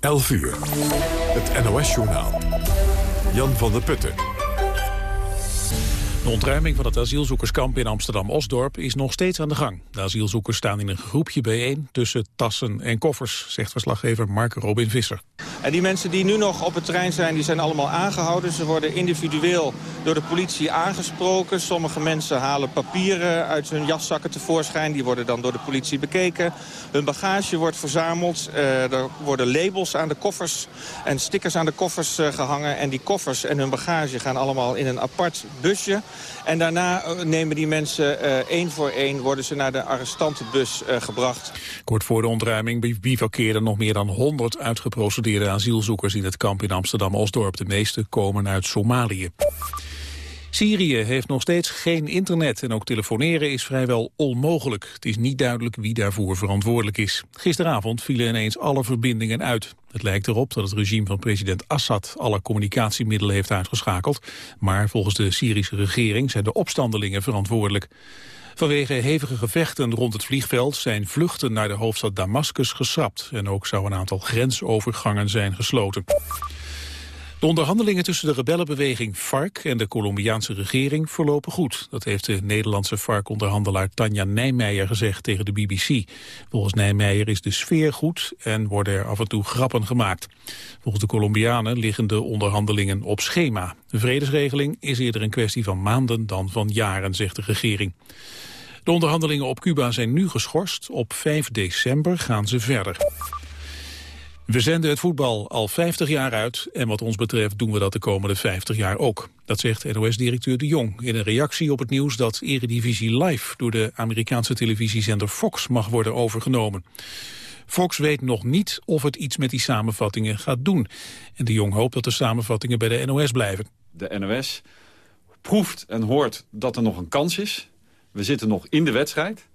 11 uur. Het NOS-journaal. Jan van der Putten. De ontruiming van het asielzoekerskamp in Amsterdam-Osdorp is nog steeds aan de gang. De asielzoekers staan in een groepje bijeen tussen tassen en koffers, zegt verslaggever Mark Robin Visser. En die mensen die nu nog op het terrein zijn, die zijn allemaal aangehouden. Ze worden individueel door de politie aangesproken. Sommige mensen halen papieren uit hun jaszakken tevoorschijn. Die worden dan door de politie bekeken. Hun bagage wordt verzameld. Uh, er worden labels aan de koffers en stickers aan de koffers uh, gehangen. En die koffers en hun bagage gaan allemaal in een apart busje. En daarna eh, nemen die mensen één voor één... worden ze naar de arrestantenbus gebracht. Kort voor de ontruiming bivakkeerden nog meer dan 100 uitgeprocedeerde asielzoekers... in het kamp in Amsterdam-Osdorp. De meeste komen uit Somalië. Syrië heeft nog steeds geen internet en ook telefoneren is vrijwel onmogelijk. Het is niet duidelijk wie daarvoor verantwoordelijk is. Gisteravond vielen ineens alle verbindingen uit. Het lijkt erop dat het regime van president Assad alle communicatiemiddelen heeft uitgeschakeld. Maar volgens de Syrische regering zijn de opstandelingen verantwoordelijk. Vanwege hevige gevechten rond het vliegveld zijn vluchten naar de hoofdstad Damascus geschrapt. En ook zou een aantal grensovergangen zijn gesloten. De onderhandelingen tussen de rebellenbeweging FARC en de Colombiaanse regering verlopen goed. Dat heeft de Nederlandse FARC-onderhandelaar Tanja Nijmeijer gezegd tegen de BBC. Volgens Nijmeijer is de sfeer goed en worden er af en toe grappen gemaakt. Volgens de Colombianen liggen de onderhandelingen op schema. De vredesregeling is eerder een kwestie van maanden dan van jaren, zegt de regering. De onderhandelingen op Cuba zijn nu geschorst. Op 5 december gaan ze verder. We zenden het voetbal al 50 jaar uit en wat ons betreft doen we dat de komende 50 jaar ook. Dat zegt NOS-directeur De Jong in een reactie op het nieuws dat Eredivisie Live door de Amerikaanse televisiezender Fox mag worden overgenomen. Fox weet nog niet of het iets met die samenvattingen gaat doen. En De Jong hoopt dat de samenvattingen bij de NOS blijven. De NOS proeft en hoort dat er nog een kans is. We zitten nog in de wedstrijd.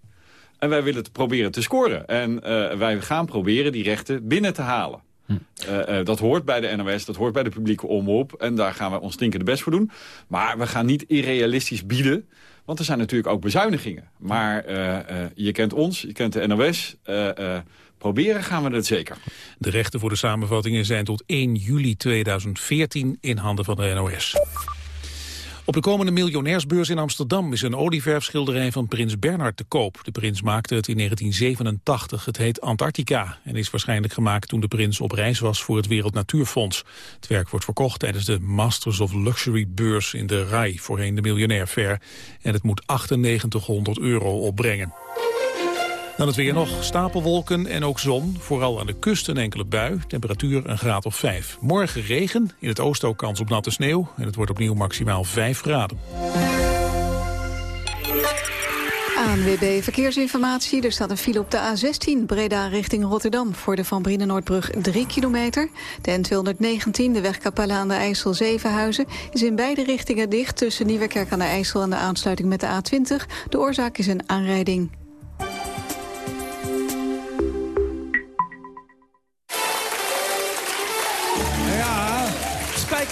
En wij willen het proberen te scoren. En uh, wij gaan proberen die rechten binnen te halen. Hm. Uh, uh, dat hoort bij de NOS, dat hoort bij de publieke omroep. En daar gaan we ons stinkende best voor doen. Maar we gaan niet irrealistisch bieden. Want er zijn natuurlijk ook bezuinigingen. Maar je kent ons, je kent de NOS. proberen gaan we het zeker. De rechten voor de samenvattingen zijn tot 1 juli 2014 in handen van de NOS. Op de komende miljonairsbeurs in Amsterdam is een olieverfschilderij van prins Bernhard te koop. De prins maakte het in 1987. Het heet Antarctica en is waarschijnlijk gemaakt toen de prins op reis was voor het Wereld Natuurfonds. Het werk wordt verkocht tijdens de Masters of Luxury beurs in de RAI, voorheen de Miljonair Fair. En het moet 9800 euro opbrengen. Dan het weer nog stapelwolken en ook zon. Vooral aan de kust een enkele bui. Temperatuur een graad of 5. Morgen regen. In het oosten ook kans op natte sneeuw. En het wordt opnieuw maximaal 5 graden. ANWB Verkeersinformatie. Er staat een file op de A16 Breda richting Rotterdam... voor de Van Brienenoordbrug 3 kilometer. De N219, de weg Capella aan de IJssel Zevenhuizen... is in beide richtingen dicht tussen Nieuwekerk aan de IJssel... en de aansluiting met de A20. De oorzaak is een aanrijding.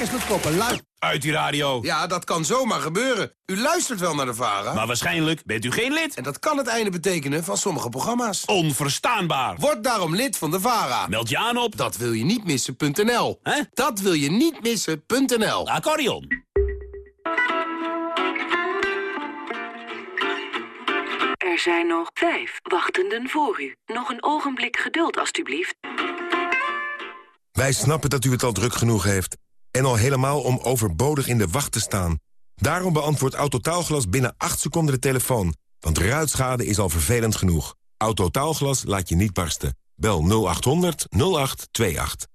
Koppen, luid. Uit die radio. Ja, dat kan zomaar gebeuren. U luistert wel naar de VARA. Maar waarschijnlijk bent u geen lid. En dat kan het einde betekenen van sommige programma's. Onverstaanbaar. Word daarom lid van de VARA. Meld je aan op... Dat wil je niet missen.nl. Hè? Dat wil je niet missen.nl. Accordeon. Er zijn nog vijf wachtenden voor u. Nog een ogenblik geduld, alstublieft. Wij snappen dat u het al druk genoeg heeft. En al helemaal om overbodig in de wacht te staan. Daarom beantwoordt Autotaalglas binnen 8 seconden de telefoon. Want ruitschade is al vervelend genoeg. Autotaalglas laat je niet barsten. Bel 0800 0828.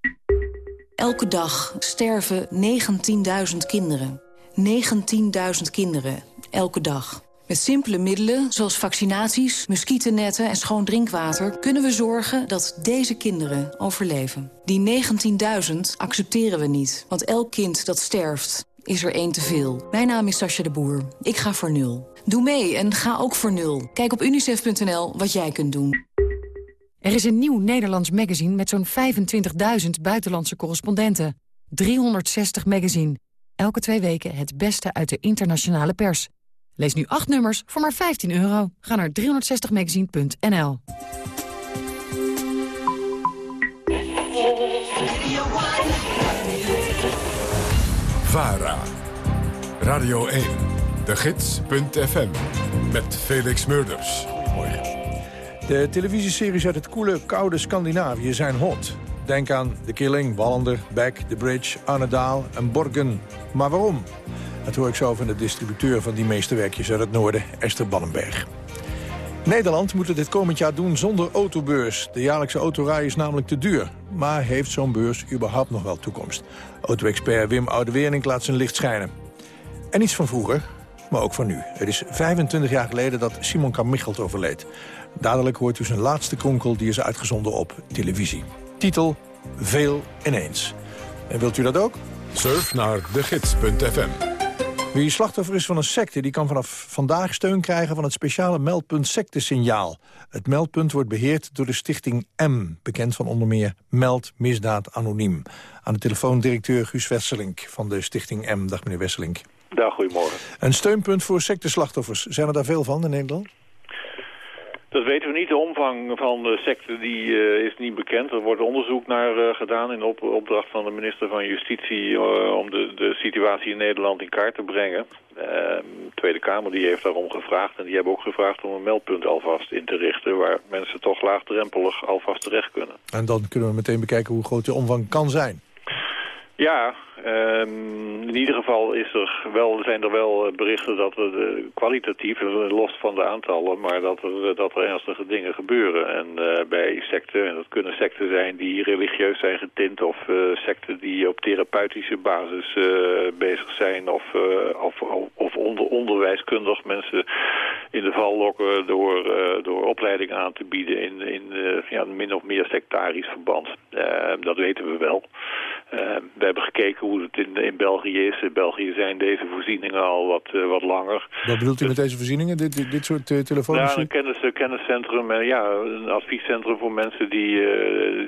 Elke dag sterven 19.000 kinderen. 19.000 kinderen. Elke dag. Met simpele middelen, zoals vaccinaties, muggennetten en schoon drinkwater... kunnen we zorgen dat deze kinderen overleven. Die 19.000 accepteren we niet, want elk kind dat sterft is er één te veel. Mijn naam is Sascha de Boer. Ik ga voor nul. Doe mee en ga ook voor nul. Kijk op unicef.nl wat jij kunt doen. Er is een nieuw Nederlands magazine met zo'n 25.000 buitenlandse correspondenten. 360 magazine. Elke twee weken het beste uit de internationale pers. Lees nu acht nummers voor maar 15 euro. Ga naar 360magazine.nl VARA. Radio 1. De Gids.fm. Met Felix Murders. De televisieseries uit het koele, koude Scandinavië zijn hot. Denk aan The Killing, Wallander, Beck, The Bridge, Arnedaal en Borgen. Maar waarom? Dat hoor ik zo van de distributeur van die meesterwerkjes uit het noorden, Esther Bannenberg. Nederland moet het dit komend jaar doen zonder autobeurs. De jaarlijkse autorij is namelijk te duur. Maar heeft zo'n beurs überhaupt nog wel toekomst? Auto-expert Wim Oudewering laat zijn licht schijnen. En iets van vroeger, maar ook van nu. Het is 25 jaar geleden dat Simon Carmichelt overleed. Dadelijk hoort u zijn laatste kronkel die is uitgezonden op televisie. Titel Veel ineens. En wilt u dat ook? Surf naar degids.fm. Wie slachtoffer is van een secte, die kan vanaf vandaag steun krijgen van het speciale meldpunt sectesignaal. Het meldpunt wordt beheerd door de stichting M, bekend van onder meer Meld Misdaad Anoniem. Aan de telefoon directeur Guus Wesselink van de stichting M. Dag meneer Wesselink. Dag, goedemorgen. Een steunpunt voor secteslachtoffers. Zijn er daar veel van in Nederland? Dat weten we niet. De omvang van de secte die, uh, is niet bekend. Er wordt onderzoek naar uh, gedaan in op opdracht van de minister van Justitie... Uh, om de, de situatie in Nederland in kaart te brengen. de Tweede Kamer die heeft daarom gevraagd. En die hebben ook gevraagd om een meldpunt alvast in te richten... waar mensen toch laagdrempelig alvast terecht kunnen. En dan kunnen we meteen bekijken hoe groot de omvang kan zijn. Ja, um, in ieder geval is er wel, zijn er wel berichten dat er kwalitatief, los van de aantallen, maar dat er, dat er ernstige dingen gebeuren. En bij secten, en dat kunnen secten zijn die religieus zijn getint of secten die op therapeutische basis bezig zijn of, of, of onder, onderwijskundig mensen in de val lokken door, door opleiding aan te bieden in, in ja, min of meer sectarisch verband. dat weten we wel. we hebben gekeken hoe het in, in België is. In België zijn deze voorzieningen al wat, uh, wat langer. Wat bedoelt u met deze voorzieningen, dit, dit, dit soort uh, telefoons? Ja, een kennis, kenniscentrum, uh, ja, een adviescentrum voor mensen die,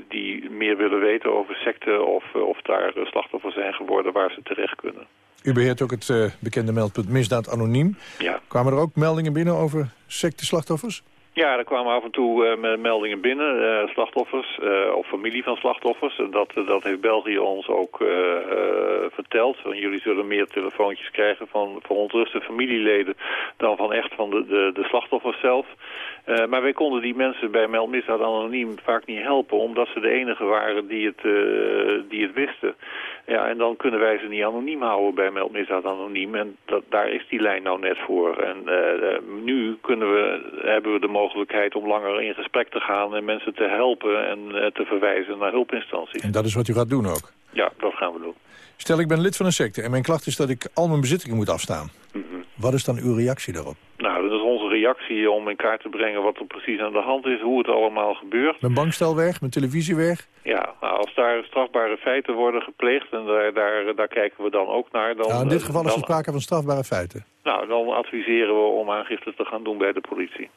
die meer willen weten over secten... of, of daar slachtoffer zijn geworden waar ze terecht kunnen. U beheert ook het bekende meldpunt Misdaad Anoniem. Ja. Kwamen er ook meldingen binnen over secteslachtoffers? Ja, er kwamen af en toe uh, meldingen binnen, uh, slachtoffers uh, of familie van slachtoffers. Dat, dat heeft België ons ook verteld. Jullie zullen meer telefoontjes krijgen van verontruste familieleden dan van echt van de, de, de slachtoffers zelf. Maar wij konden die mensen bij Meldmisdaad Anoniem vaak niet helpen, omdat ze de enige waren die het, die het wisten. Ja, en dan kunnen wij ze niet anoniem houden bij Meldmisdaad Anoniem. En dat, daar is die lijn nou net voor. En nu kunnen we, hebben we de mogelijkheid om langer in gesprek te gaan... en mensen te helpen en te verwijzen naar hulpinstanties. En dat is wat u gaat doen ook? Ja, dat gaan we doen. Stel, ik ben lid van een secte en mijn klacht is dat ik al mijn bezittingen moet afstaan. Mm -hmm. Wat is dan uw reactie daarop? Nou, reactie om in kaart te brengen wat er precies aan de hand is, hoe het allemaal gebeurt. Mijn bankstel weg, mijn televisie weg? Ja, nou, als daar strafbare feiten worden gepleegd, en daar, daar, daar kijken we dan ook naar... Dan, nou, in dit geval is er sprake van strafbare feiten. Nou, dan adviseren we om aangifte te gaan doen bij de politie.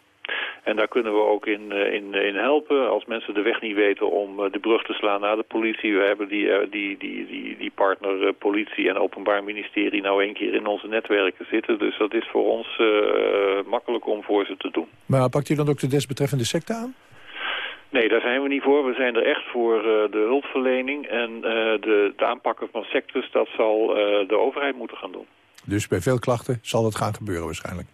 En daar kunnen we ook in, in, in helpen. Als mensen de weg niet weten om de brug te slaan naar de politie. We hebben die, die, die, die, die partner politie en openbaar ministerie nou één keer in onze netwerken zitten. Dus dat is voor ons uh, makkelijk om voor ze te doen. Maar pakt u dan ook de desbetreffende secte aan? Nee, daar zijn we niet voor. We zijn er echt voor uh, de hulpverlening. En uh, de, het aanpakken van sectes, dat zal de overheid moeten gaan doen. Dus bij veel klachten zal dat gaan gebeuren waarschijnlijk?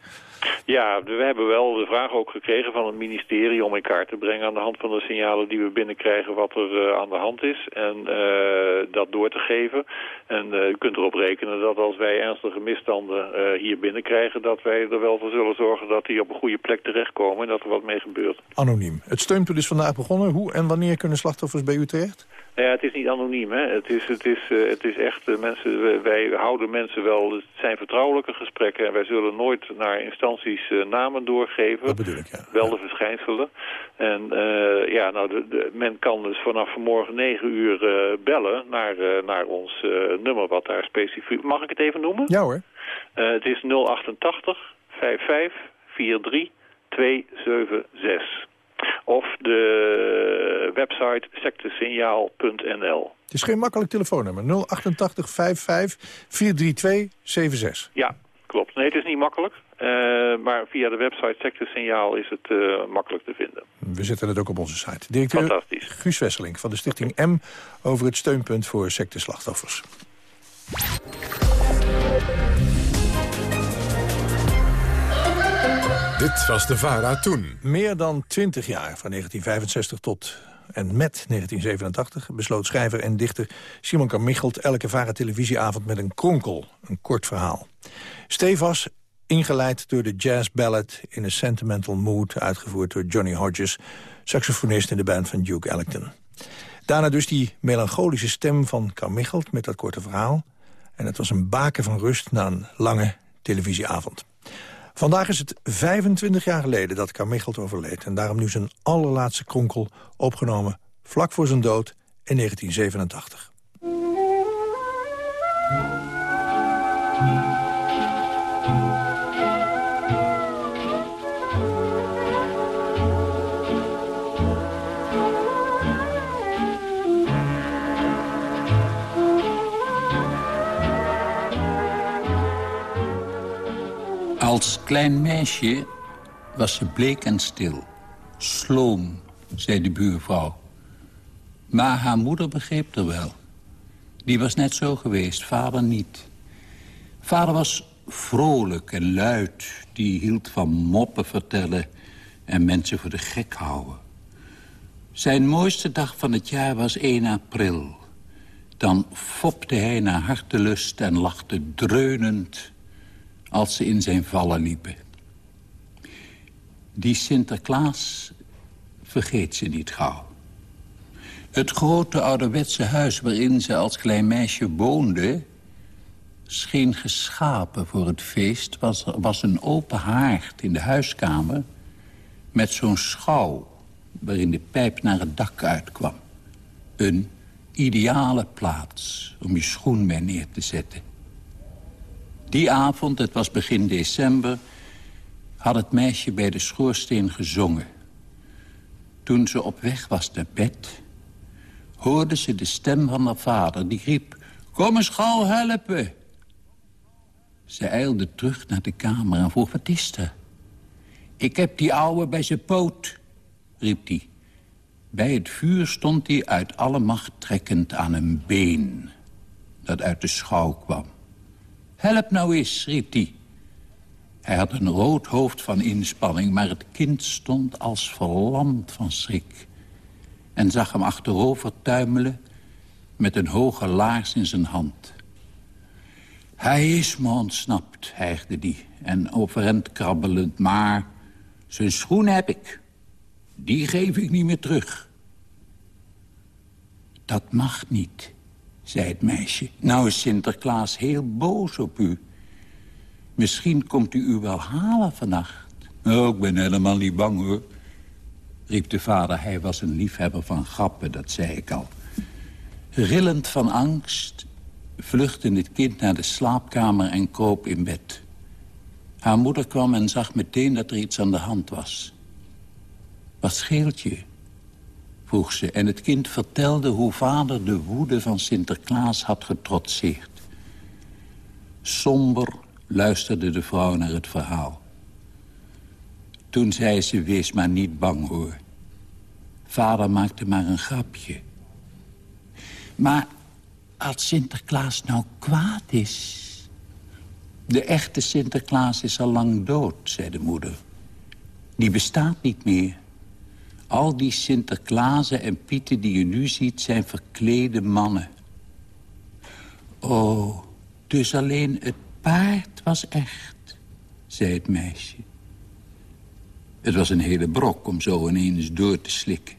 Ja, we hebben wel de vraag ook gekregen van het ministerie om in kaart te brengen aan de hand van de signalen die we binnenkrijgen wat er uh, aan de hand is en uh, dat door te geven. En uh, u kunt erop rekenen dat als wij ernstige misstanden hier binnenkrijgen, dat wij er wel voor zullen zorgen dat die op een goede plek terechtkomen en dat er wat mee gebeurt. Anoniem. Het steunpunt is vandaag begonnen. Hoe en wanneer kunnen slachtoffers bij u terecht? Ja, het is niet anoniem. Hè. Het, is, het, is, het is echt, mensen, wij houden mensen wel, het zijn vertrouwelijke gesprekken en wij zullen nooit naar instanties uh, namen doorgeven. Dat bedoel ik, ja. Wel de verschijnselen. En ja, nou, de, de, men kan dus vanaf vanmorgen 9 uur bellen naar, naar ons nummer wat daar specifiek... Mag ik het even noemen? Ja hoor. het is 088 55 43 276. Of de website sectesignaal.nl. Het is geen makkelijk telefoonnummer. 088 55 432 76. Ja, klopt. Nee, het is niet makkelijk. maar via de website Sectesignaal is het makkelijk te vinden. We zetten het ook op onze site. Directeur Fantastisch. Guus Wesseling van de stichting M... over het steunpunt voor secteslachtoffers. Dit was de VARA toen. Meer dan 20 jaar, van 1965 tot en met 1987... besloot schrijver en dichter Simon Carmichelt elke VARA televisieavond met een kronkel, een kort verhaal. Stevas, ingeleid door de jazz ballad in a sentimental mood... uitgevoerd door Johnny Hodges, saxofonist in de band van Duke Ellington. Daarna dus die melancholische stem van Carmichelt met dat korte verhaal... en het was een baken van rust na een lange televisieavond. Vandaag is het 25 jaar geleden dat Carmichelt overleed... en daarom nu zijn allerlaatste kronkel opgenomen vlak voor zijn dood in 1987. Als klein meisje was ze bleek en stil. Sloom, zei de buurvrouw. Maar haar moeder begreep er wel. Die was net zo geweest, vader niet. Vader was vrolijk en luid. Die hield van moppen vertellen en mensen voor de gek houden. Zijn mooiste dag van het jaar was 1 april. Dan fopte hij naar hartelust en lachte dreunend als ze in zijn vallen liepen. Die Sinterklaas vergeet ze niet gauw. Het grote ouderwetse huis waarin ze als klein meisje woonde... scheen geschapen voor het feest. Was, was een open haard in de huiskamer... met zo'n schouw waarin de pijp naar het dak uitkwam. Een ideale plaats om je schoen mee neer te zetten. Die avond, het was begin december, had het meisje bij de schoorsteen gezongen. Toen ze op weg was naar bed, hoorde ze de stem van haar vader. Die riep, kom eens gauw helpen. Ze eilde terug naar de kamer en vroeg, wat is er? Ik heb die ouwe bij zijn poot, riep hij. Bij het vuur stond hij uit alle macht trekkend aan een been... dat uit de schouw kwam. Help nou eens, riep hij. Hij had een rood hoofd van inspanning, maar het kind stond als verlamd van schrik. En zag hem achterover tuimelen met een hoge laars in zijn hand. Hij is me ontsnapt, hijgde die, en overend krabbelend, maar zijn schoen heb ik. Die geef ik niet meer terug. Dat mag niet, zei het meisje. Nou is Sinterklaas heel boos op u. Misschien komt u u wel halen vannacht. Oh, ik ben helemaal niet bang, hoor. Riep de vader, hij was een liefhebber van grappen, dat zei ik al. Rillend van angst vluchtte het kind naar de slaapkamer en kroop in bed. Haar moeder kwam en zag meteen dat er iets aan de hand was. Wat scheelt je? Vroeg ze. En het kind vertelde hoe vader de woede van Sinterklaas had getrotseerd. Somber luisterde de vrouw naar het verhaal. Toen zei ze, wees maar niet bang hoor. Vader maakte maar een grapje. Maar als Sinterklaas nou kwaad is... De echte Sinterklaas is al lang dood, zei de moeder. Die bestaat niet meer. Al die Sinterklaasen en Pieten die je nu ziet zijn verklede mannen. Oh, dus alleen het paard was echt, zei het meisje. Het was een hele brok om zo ineens door te slikken.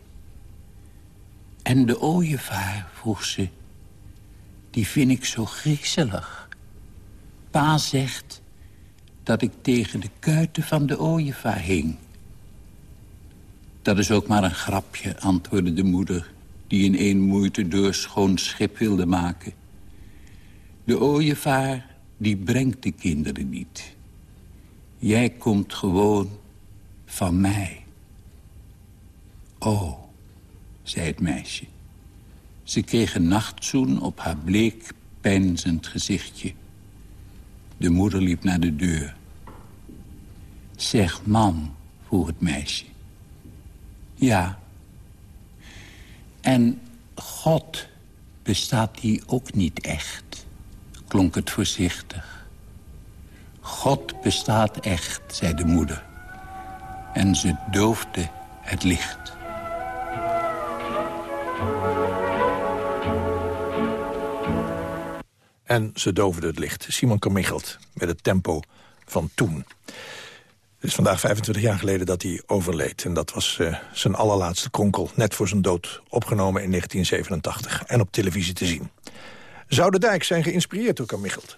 En de ooievaar, vroeg ze, die vind ik zo griezelig. Pa zegt dat ik tegen de kuiten van de ooievaar hing. Dat is ook maar een grapje, antwoordde de moeder... die in één moeite door schoon schip wilde maken. De ooievaar, die brengt de kinderen niet. Jij komt gewoon van mij. Oh, zei het meisje. Ze kreeg een nachtzoen op haar bleek, pijnzend gezichtje. De moeder liep naar de deur. Zeg man, vroeg het meisje. Ja. En God, bestaat die ook niet echt? Klonk het voorzichtig. God bestaat echt, zei de moeder. En ze doofde het licht. En ze doofde het licht. Simon Kamichelt met het tempo van toen. Het is vandaag 25 jaar geleden dat hij overleed. En dat was uh, zijn allerlaatste kronkel, net voor zijn dood, opgenomen in 1987. En op televisie te zien. Zou de dijk zijn geïnspireerd door Kamichelt?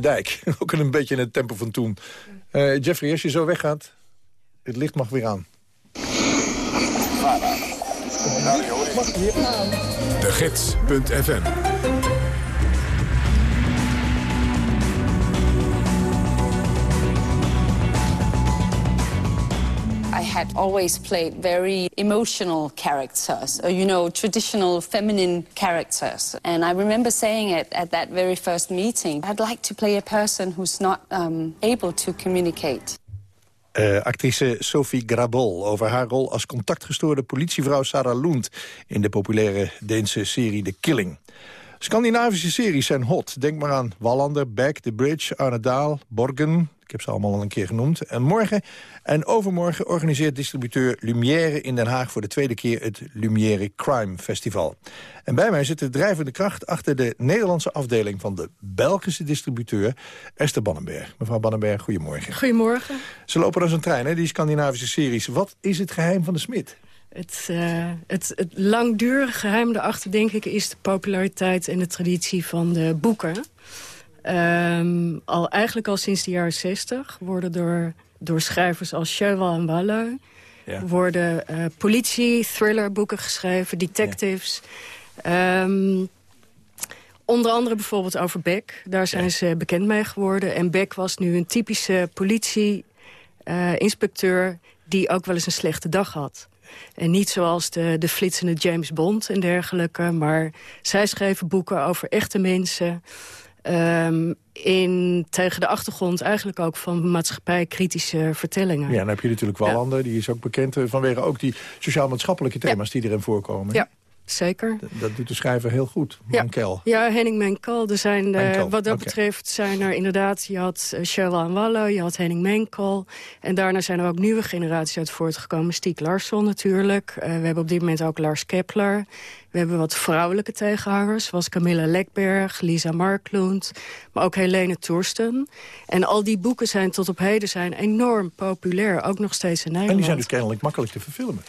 Dijk. Ook een beetje in het tempo van toen. Eh, Jeffrey, als je zo weggaat, het licht mag weer aan. De Gids.fm had always played very emotional characters, or, you know, traditional feminine characters. And I remember saying it at that very first meeting. I'd like to play a person who's not um, able to communicate. Uh, actrice Sophie Grabol over haar rol als contactgestoorde politievrouw Sarah Lund... in de populaire Deense serie The Killing. Scandinavische series zijn hot. Denk maar aan Wallander, Beck, The Bridge, Arne Daal, Borgen. Ik heb ze allemaal al een keer genoemd. En morgen en overmorgen organiseert distributeur Lumière in Den Haag... voor de tweede keer het Lumière Crime Festival. En bij mij zit de drijvende kracht achter de Nederlandse afdeling... van de Belgische distributeur Esther Bannenberg. Mevrouw Bannenberg, goedemorgen. Goedemorgen. Ze lopen als een trein, hè, die Scandinavische series. Wat is het geheim van de smid? Het, uh, het, het langdurige geheim daarachter, denk ik, is de populariteit en de traditie van de boeken. Um, al, eigenlijk al sinds de jaren zestig worden door, door schrijvers als Cheval en Walle... Ja. worden uh, politie, thrillerboeken geschreven, detectives... Ja. Um, onder andere bijvoorbeeld over Beck. Daar zijn ja. ze bekend mee geworden. En Beck was nu een typische politie-inspecteur... Uh, die ook wel eens een slechte dag had. En niet zoals de, de flitsende James Bond en dergelijke. Maar zij schreven boeken over echte mensen. Um, in, tegen de achtergrond eigenlijk ook van maatschappijkritische vertellingen. Ja, dan heb je natuurlijk Wallander. Ja. Die is ook bekend vanwege ook die sociaal-maatschappelijke thema's ja. die erin voorkomen. Ja. Zeker. Dat, dat doet de schrijver heel goed, Mankel. Ja, ja Henning Menkel. Er zijn, uh, wat dat okay. betreft zijn er inderdaad... je had uh, Cheryl Walle, je had Henning Menkel. En daarna zijn er ook nieuwe generaties uit voortgekomen. Stiek Larsson natuurlijk. Uh, we hebben op dit moment ook Lars Kepler. We hebben wat vrouwelijke tegenhangers, zoals Camilla Lekberg, Lisa Marklund, maar ook Helene Toersten. En al die boeken zijn tot op heden zijn enorm populair, ook nog steeds in Nederland. En die zijn dus kennelijk makkelijk te verfilmen.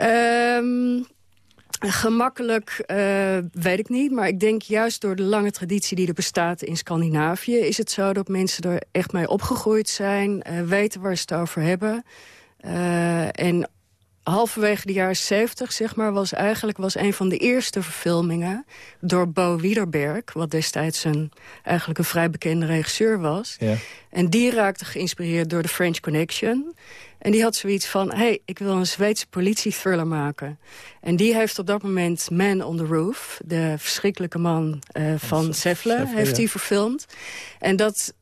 Um, Gemakkelijk uh, weet ik niet, maar ik denk juist door de lange traditie die er bestaat in Scandinavië... is het zo dat mensen er echt mee opgegroeid zijn, uh, weten waar ze het over hebben. Uh, en halverwege de jaren 70, zeg maar, was eigenlijk was een van de eerste verfilmingen door Bo Widerberg, wat destijds een, eigenlijk een vrij bekende regisseur was. Ja. En die raakte geïnspireerd door de French Connection. En die had zoiets van, hé, hey, ik wil een Zweedse politiethriller maken. En die heeft op dat moment Man on the Roof, de verschrikkelijke man uh, van Sefle, heeft hij ja. verfilmd. En dat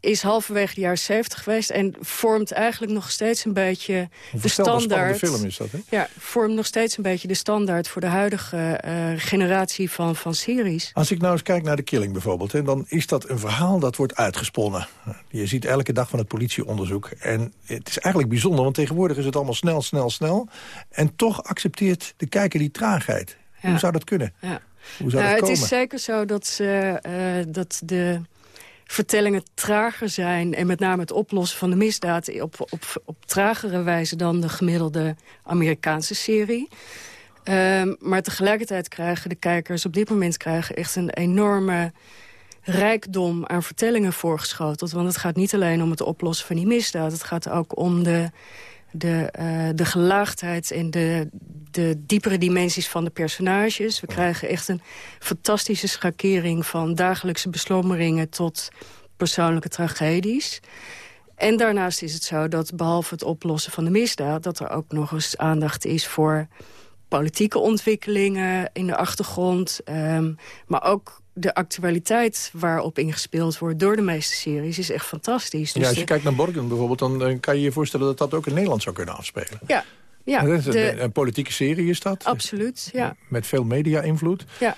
is halverwege de jaren 70 geweest... en vormt eigenlijk nog steeds een beetje de standaard... film is dat, hè? Ja, vormt nog steeds een beetje de standaard... voor de huidige uh, generatie van, van series. Als ik nou eens kijk naar de Killing bijvoorbeeld... Hè, dan is dat een verhaal dat wordt uitgesponnen. Je ziet elke dag van het politieonderzoek. En het is eigenlijk bijzonder, want tegenwoordig is het allemaal snel, snel, snel. En toch accepteert de kijker die traagheid. Ja. Hoe zou dat kunnen? Ja. Hoe zou nou, dat komen? Het is zeker zo dat, ze, uh, dat de vertellingen trager zijn... en met name het oplossen van de misdaad op, op, op tragere wijze... dan de gemiddelde Amerikaanse serie. Um, maar tegelijkertijd krijgen de kijkers op dit moment krijgen echt een enorme rijkdom aan vertellingen voorgeschoteld. Want het gaat niet alleen om het oplossen van die misdaad. Het gaat ook om de, de, uh, de gelaagdheid en de, de diepere dimensies van de personages. We krijgen echt een fantastische schakering van dagelijkse beslommeringen tot persoonlijke tragedies. En daarnaast is het zo dat behalve het oplossen van de misdaad... dat er ook nog eens aandacht is voor politieke ontwikkelingen in de achtergrond. Um, maar ook de actualiteit waarop ingespeeld wordt door de meeste series is echt fantastisch. Dus ja, als je kijkt naar Borgen bijvoorbeeld, dan, dan kan je je voorstellen dat dat ook in Nederland zou kunnen afspelen. Ja, ja. Dat is een, de, een politieke serie is dat. Absoluut, ja. Met veel media-invloed. Ja.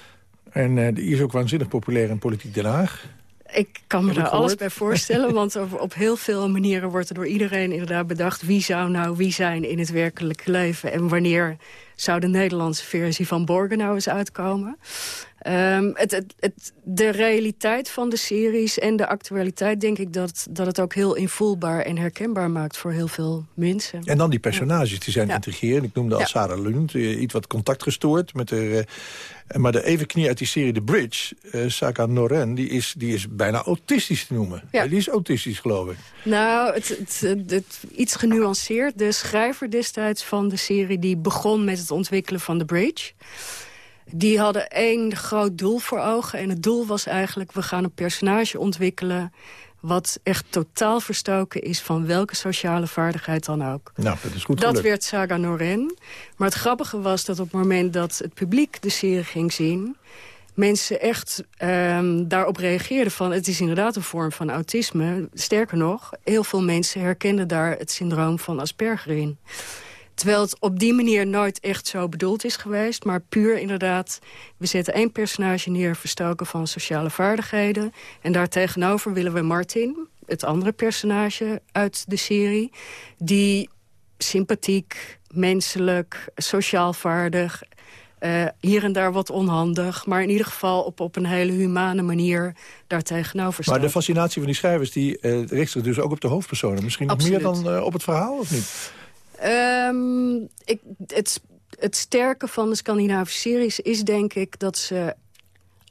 En uh, die is ook waanzinnig populair in Politiek Den Haag. Ik kan me daar alles bij voorstellen, want op, op heel veel manieren wordt er door iedereen inderdaad bedacht... wie zou nou wie zijn in het werkelijke leven en wanneer zou de Nederlandse versie van Borgen nou eens uitkomen. Ehm, het, het, het, de realiteit van de series en de actualiteit... denk ik dat, dat het ook heel invoelbaar en herkenbaar maakt... voor heel veel mensen. En dan die personages, die zijn ja. intrigerend. Ik noemde al Sarah Lund, eh, iets wat contact gestoord. Met de, uh, maar de evenknie uit die serie The Bridge, uh, Saka Noren... Die is, die is bijna autistisch te noemen. Ja. Die is autistisch, geloof ik. Nou, het, het, het, iets genuanceerd. De schrijver destijds van de serie... die begon met het ontwikkelen van The Bridge... Die hadden één groot doel voor ogen. En het doel was eigenlijk, we gaan een personage ontwikkelen... wat echt totaal verstoken is van welke sociale vaardigheid dan ook. Nou, dat is goed Dat gelukt. werd Saga Noren. Maar het grappige was dat op het moment dat het publiek de serie ging zien... mensen echt um, daarop reageerden van... het is inderdaad een vorm van autisme. Sterker nog, heel veel mensen herkenden daar het syndroom van Asperger in. Terwijl het op die manier nooit echt zo bedoeld is geweest. Maar puur inderdaad, we zetten één personage neer... verstoken van sociale vaardigheden. En daartegenover willen we Martin, het andere personage uit de serie... die sympathiek, menselijk, sociaal vaardig... Uh, hier en daar wat onhandig, maar in ieder geval op, op een hele humane manier daar tegenover staat. Maar de fascinatie van die schrijvers die uh, richt zich dus ook op de hoofdpersonen. Misschien nog meer dan uh, op het verhaal, of niet? Um, ik, het, het sterke van de Scandinavische series is denk ik dat ze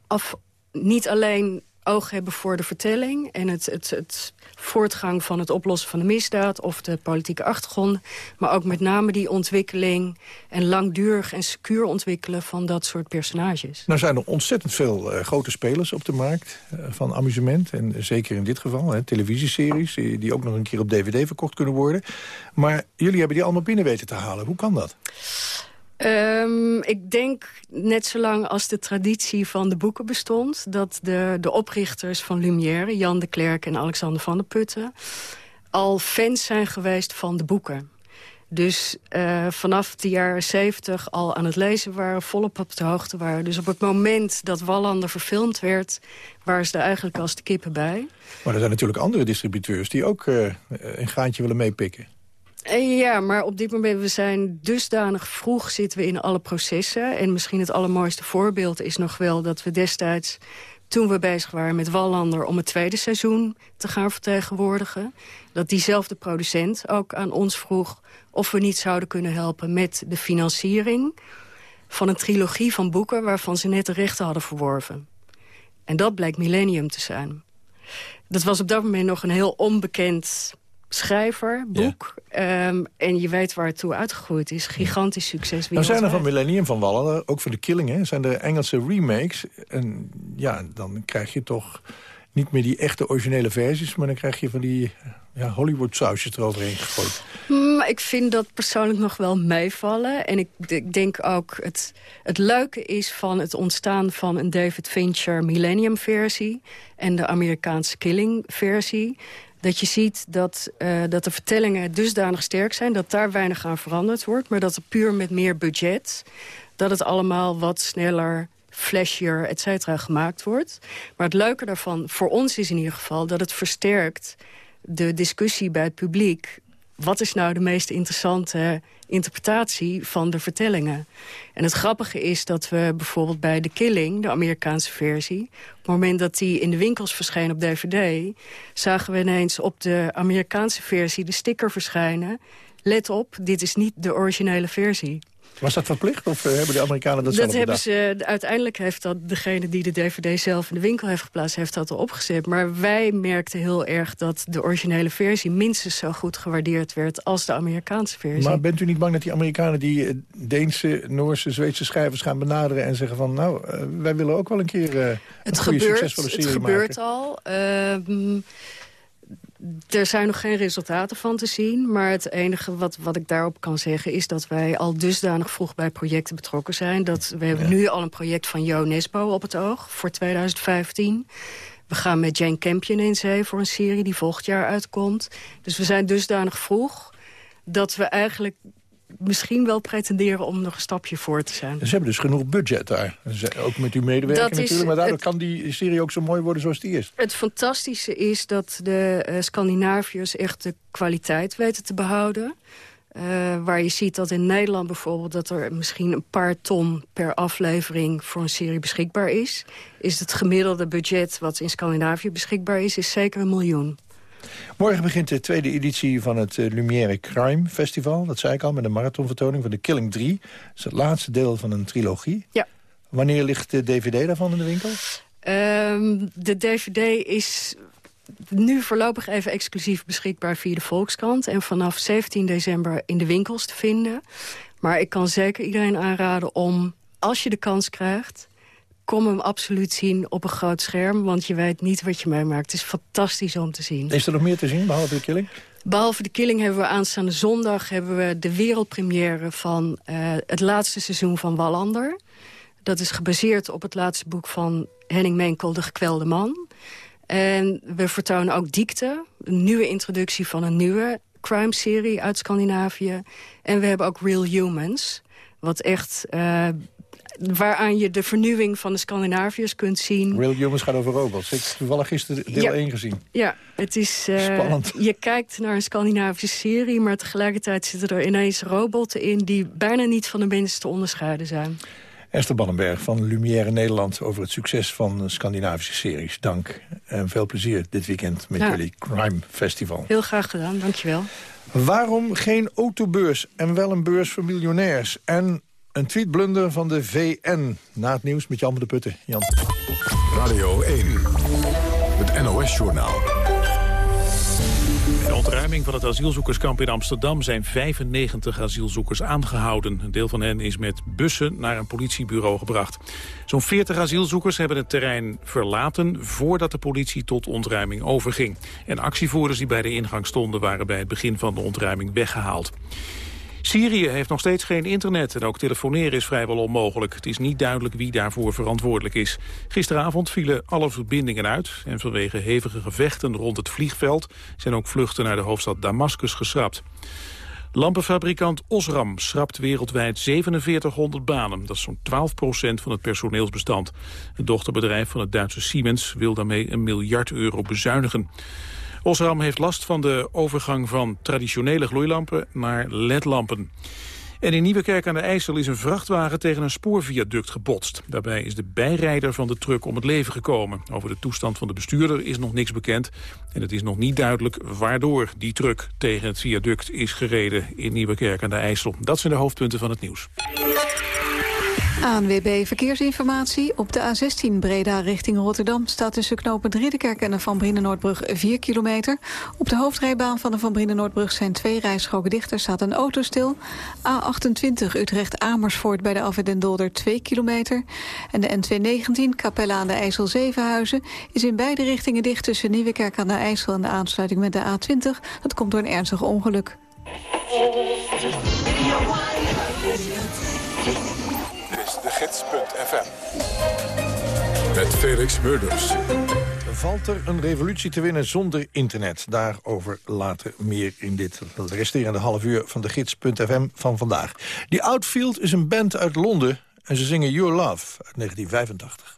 af, niet alleen oog hebben voor de vertelling... en het, het, het voortgang van het oplossen van de misdaad... of de politieke achtergrond... maar ook met name die ontwikkeling... en langdurig en secuur ontwikkelen van dat soort personages. Nou zijn er ontzettend veel uh, grote spelers op de markt uh, van amusement. En zeker in dit geval, hè, televisieseries... die ook nog een keer op dvd verkocht kunnen worden. Maar jullie hebben die allemaal binnen weten te halen. Hoe kan dat? Um, ik denk net zolang als de traditie van de boeken bestond... dat de, de oprichters van Lumière, Jan de Klerk en Alexander van der Putten... al fans zijn geweest van de boeken. Dus uh, vanaf de jaren zeventig al aan het lezen waren, volop op de hoogte waren. Dus op het moment dat Wallander verfilmd werd, waren ze er eigenlijk als de kippen bij. Maar er zijn natuurlijk andere distributeurs die ook uh, een gaantje willen meepikken. Ja, maar op dit moment we zijn dusdanig vroeg zitten we in alle processen. En misschien het allermooiste voorbeeld is nog wel dat we destijds... toen we bezig waren met Wallander om het tweede seizoen te gaan vertegenwoordigen... dat diezelfde producent ook aan ons vroeg of we niet zouden kunnen helpen met de financiering... van een trilogie van boeken waarvan ze net de rechten hadden verworven. En dat bleek Millennium te zijn. Dat was op dat moment nog een heel onbekend schrijver, boek. Ja. Um, en je weet waar het toe uitgegroeid is. Gigantisch succes. Nou zijn er van Millennium van Wallen, ook voor de Killing, hè, zijn de Engelse remakes. En ja, dan krijg je toch niet meer die echte originele versies... maar dan krijg je van die ja, Hollywood-sausjes eroverheen gegooid. Mm, ik vind dat persoonlijk nog wel meevallen. En ik, ik denk ook, het, het leuke is van het ontstaan van een David Fincher Millennium-versie... en de Amerikaanse Killing-versie dat je ziet dat, uh, dat de vertellingen dusdanig sterk zijn... dat daar weinig aan veranderd wordt. Maar dat er puur met meer budget... dat het allemaal wat sneller, flashier, et cetera, gemaakt wordt. Maar het leuke daarvan, voor ons is in ieder geval... dat het versterkt de discussie bij het publiek wat is nou de meest interessante interpretatie van de vertellingen? En het grappige is dat we bijvoorbeeld bij The Killing, de Amerikaanse versie... op het moment dat die in de winkels verscheen op DVD... zagen we ineens op de Amerikaanse versie de sticker verschijnen... let op, dit is niet de originele versie. Was dat verplicht of eh, hebben de Amerikanen dat, dat zelf hebben ze, Uiteindelijk heeft dat degene die de DVD zelf in de winkel heeft geplaatst... heeft dat erop gezet. Maar wij merkten heel erg dat de originele versie... minstens zo goed gewaardeerd werd als de Amerikaanse versie. Maar bent u niet bang dat die Amerikanen die eh, Deense, Noorse, Zweedse schrijvers gaan benaderen... en zeggen van, nou, wij willen ook wel een keer een het goede, gebeurt, succesvolle serie Het gebeurt al. Uh, er zijn nog geen resultaten van te zien. Maar het enige wat, wat ik daarop kan zeggen... is dat wij al dusdanig vroeg bij projecten betrokken zijn. Dat we hebben nu al een project van Jo Nesbo op het oog voor 2015. We gaan met Jane Campion in zee voor een serie die volgend jaar uitkomt. Dus we zijn dusdanig vroeg dat we eigenlijk misschien wel pretenderen om nog een stapje voor te zijn. Ze hebben dus genoeg budget daar. Ook met uw medewerker natuurlijk. Maar daardoor kan die serie ook zo mooi worden zoals die is. Het fantastische is dat de uh, Scandinaviërs echt de kwaliteit weten te behouden. Uh, waar je ziet dat in Nederland bijvoorbeeld... dat er misschien een paar ton per aflevering voor een serie beschikbaar is... is het gemiddelde budget wat in Scandinavië beschikbaar is... is zeker een miljoen. Morgen begint de tweede editie van het uh, Lumière Crime Festival. Dat zei ik al, met een marathonvertoning van The Killing 3. Dat is het laatste deel van een trilogie. Ja. Wanneer ligt de DVD daarvan in de winkel? Um, de DVD is nu voorlopig even exclusief beschikbaar via de Volkskrant... en vanaf 17 december in de winkels te vinden. Maar ik kan zeker iedereen aanraden om, als je de kans krijgt... kom hem absoluut zien op een groot scherm, want je weet niet wat je meemaakt. Het is fantastisch om te zien. Is er nog meer te zien, behalve de killing? Behalve de killing hebben we aanstaande zondag... hebben we de wereldpremière van uh, het laatste seizoen van Wallander. Dat is gebaseerd op het laatste boek van Henning Menkel, De Gekwelde Man... En we vertonen ook Diekte, een nieuwe introductie van een nieuwe crime-serie uit Scandinavië. En we hebben ook Real Humans, wat echt... Uh, waaraan je de vernieuwing van de Scandinaviërs kunt zien. Real Humans gaat over robots. Ik heb toevallig gisteren deel ja. 1 gezien. Ja, het is... Uh, Spannend. Je kijkt naar een Scandinavische serie... maar tegelijkertijd zitten er ineens robotten in... die bijna niet van de mensen te onderscheiden zijn. Esther Bannenberg van Lumière Nederland... over het succes van Scandinavische series. Dank en veel plezier dit weekend met ja. jullie Crime Festival. Heel graag gedaan, dankjewel. Waarom geen autobeurs en wel een beurs voor miljonairs? En een tweetblunder van de VN. Na het nieuws met Jan van de Putten. Jan. Radio 1, het NOS-journaal. Bij de ontruiming van het asielzoekerskamp in Amsterdam zijn 95 asielzoekers aangehouden. Een deel van hen is met bussen naar een politiebureau gebracht. Zo'n 40 asielzoekers hebben het terrein verlaten voordat de politie tot ontruiming overging. En actievoerders die bij de ingang stonden waren bij het begin van de ontruiming weggehaald. Syrië heeft nog steeds geen internet en ook telefoneren is vrijwel onmogelijk. Het is niet duidelijk wie daarvoor verantwoordelijk is. Gisteravond vielen alle verbindingen uit en vanwege hevige gevechten rond het vliegveld zijn ook vluchten naar de hoofdstad Damascus geschrapt. Lampenfabrikant Osram schrapt wereldwijd 4700 banen. Dat is zo'n 12% van het personeelsbestand. Het dochterbedrijf van het Duitse Siemens wil daarmee een miljard euro bezuinigen. Osram heeft last van de overgang van traditionele gloeilampen naar ledlampen. En in Nieuwekerk aan de IJssel is een vrachtwagen tegen een spoorviaduct gebotst. Daarbij is de bijrijder van de truck om het leven gekomen. Over de toestand van de bestuurder is nog niks bekend. En het is nog niet duidelijk waardoor die truck tegen het viaduct is gereden in Nieuwekerk aan de IJssel. Dat zijn de hoofdpunten van het nieuws. ANWB Verkeersinformatie. Op de A16 Breda richting Rotterdam staat tussen knopen Ridderkerk en de Van Brienen-Noordbrug 4 kilometer. Op de hoofdrijbaan van de Van Brienen-Noordbrug zijn twee rijstroken dicht. Er staat een auto stil. A28 Utrecht-Amersfoort bij de Afwet den Dolder 2 kilometer. En de N219 Capella aan de IJssel Zevenhuizen is in beide richtingen dicht tussen Nieuwekerk aan de IJssel en de aansluiting met de A20. Dat komt door een ernstig ongeluk. De gids.fm. Met Felix Murders. Valt er een revolutie te winnen zonder internet? Daarover later meer in dit resterende half uur van de gids.fm van vandaag. Die Outfield is een band uit Londen en ze zingen Your Love uit 1985.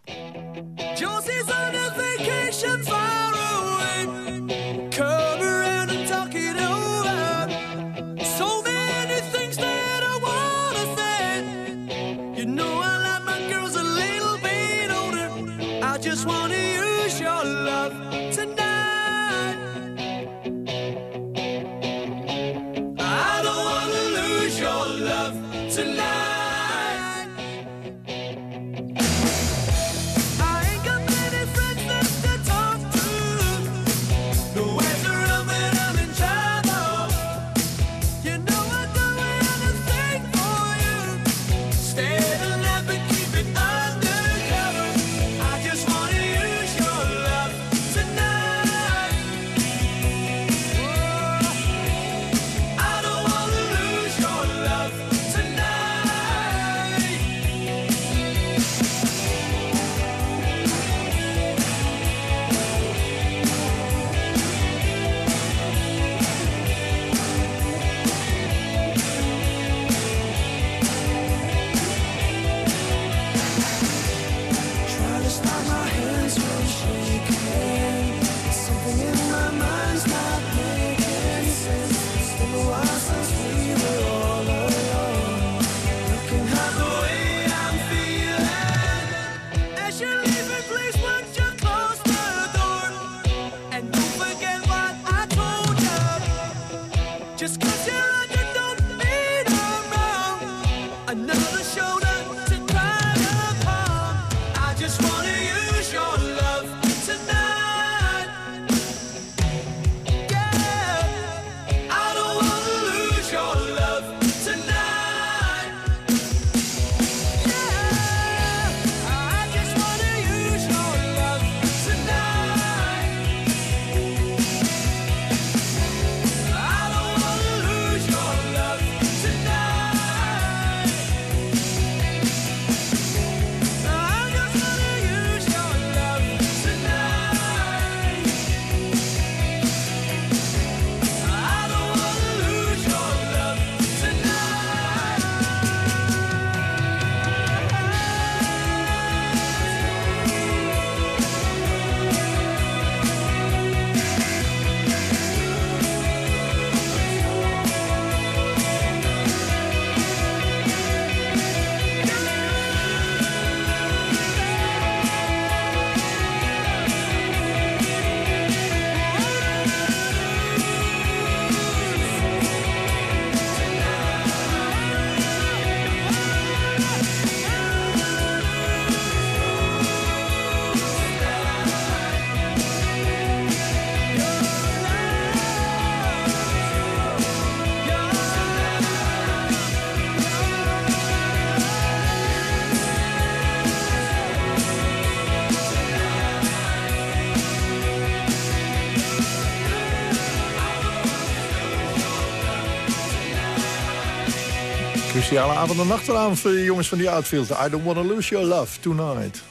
Speciale avond en nachtavond voor de jongens van die outfield. I don't wanna lose your love tonight.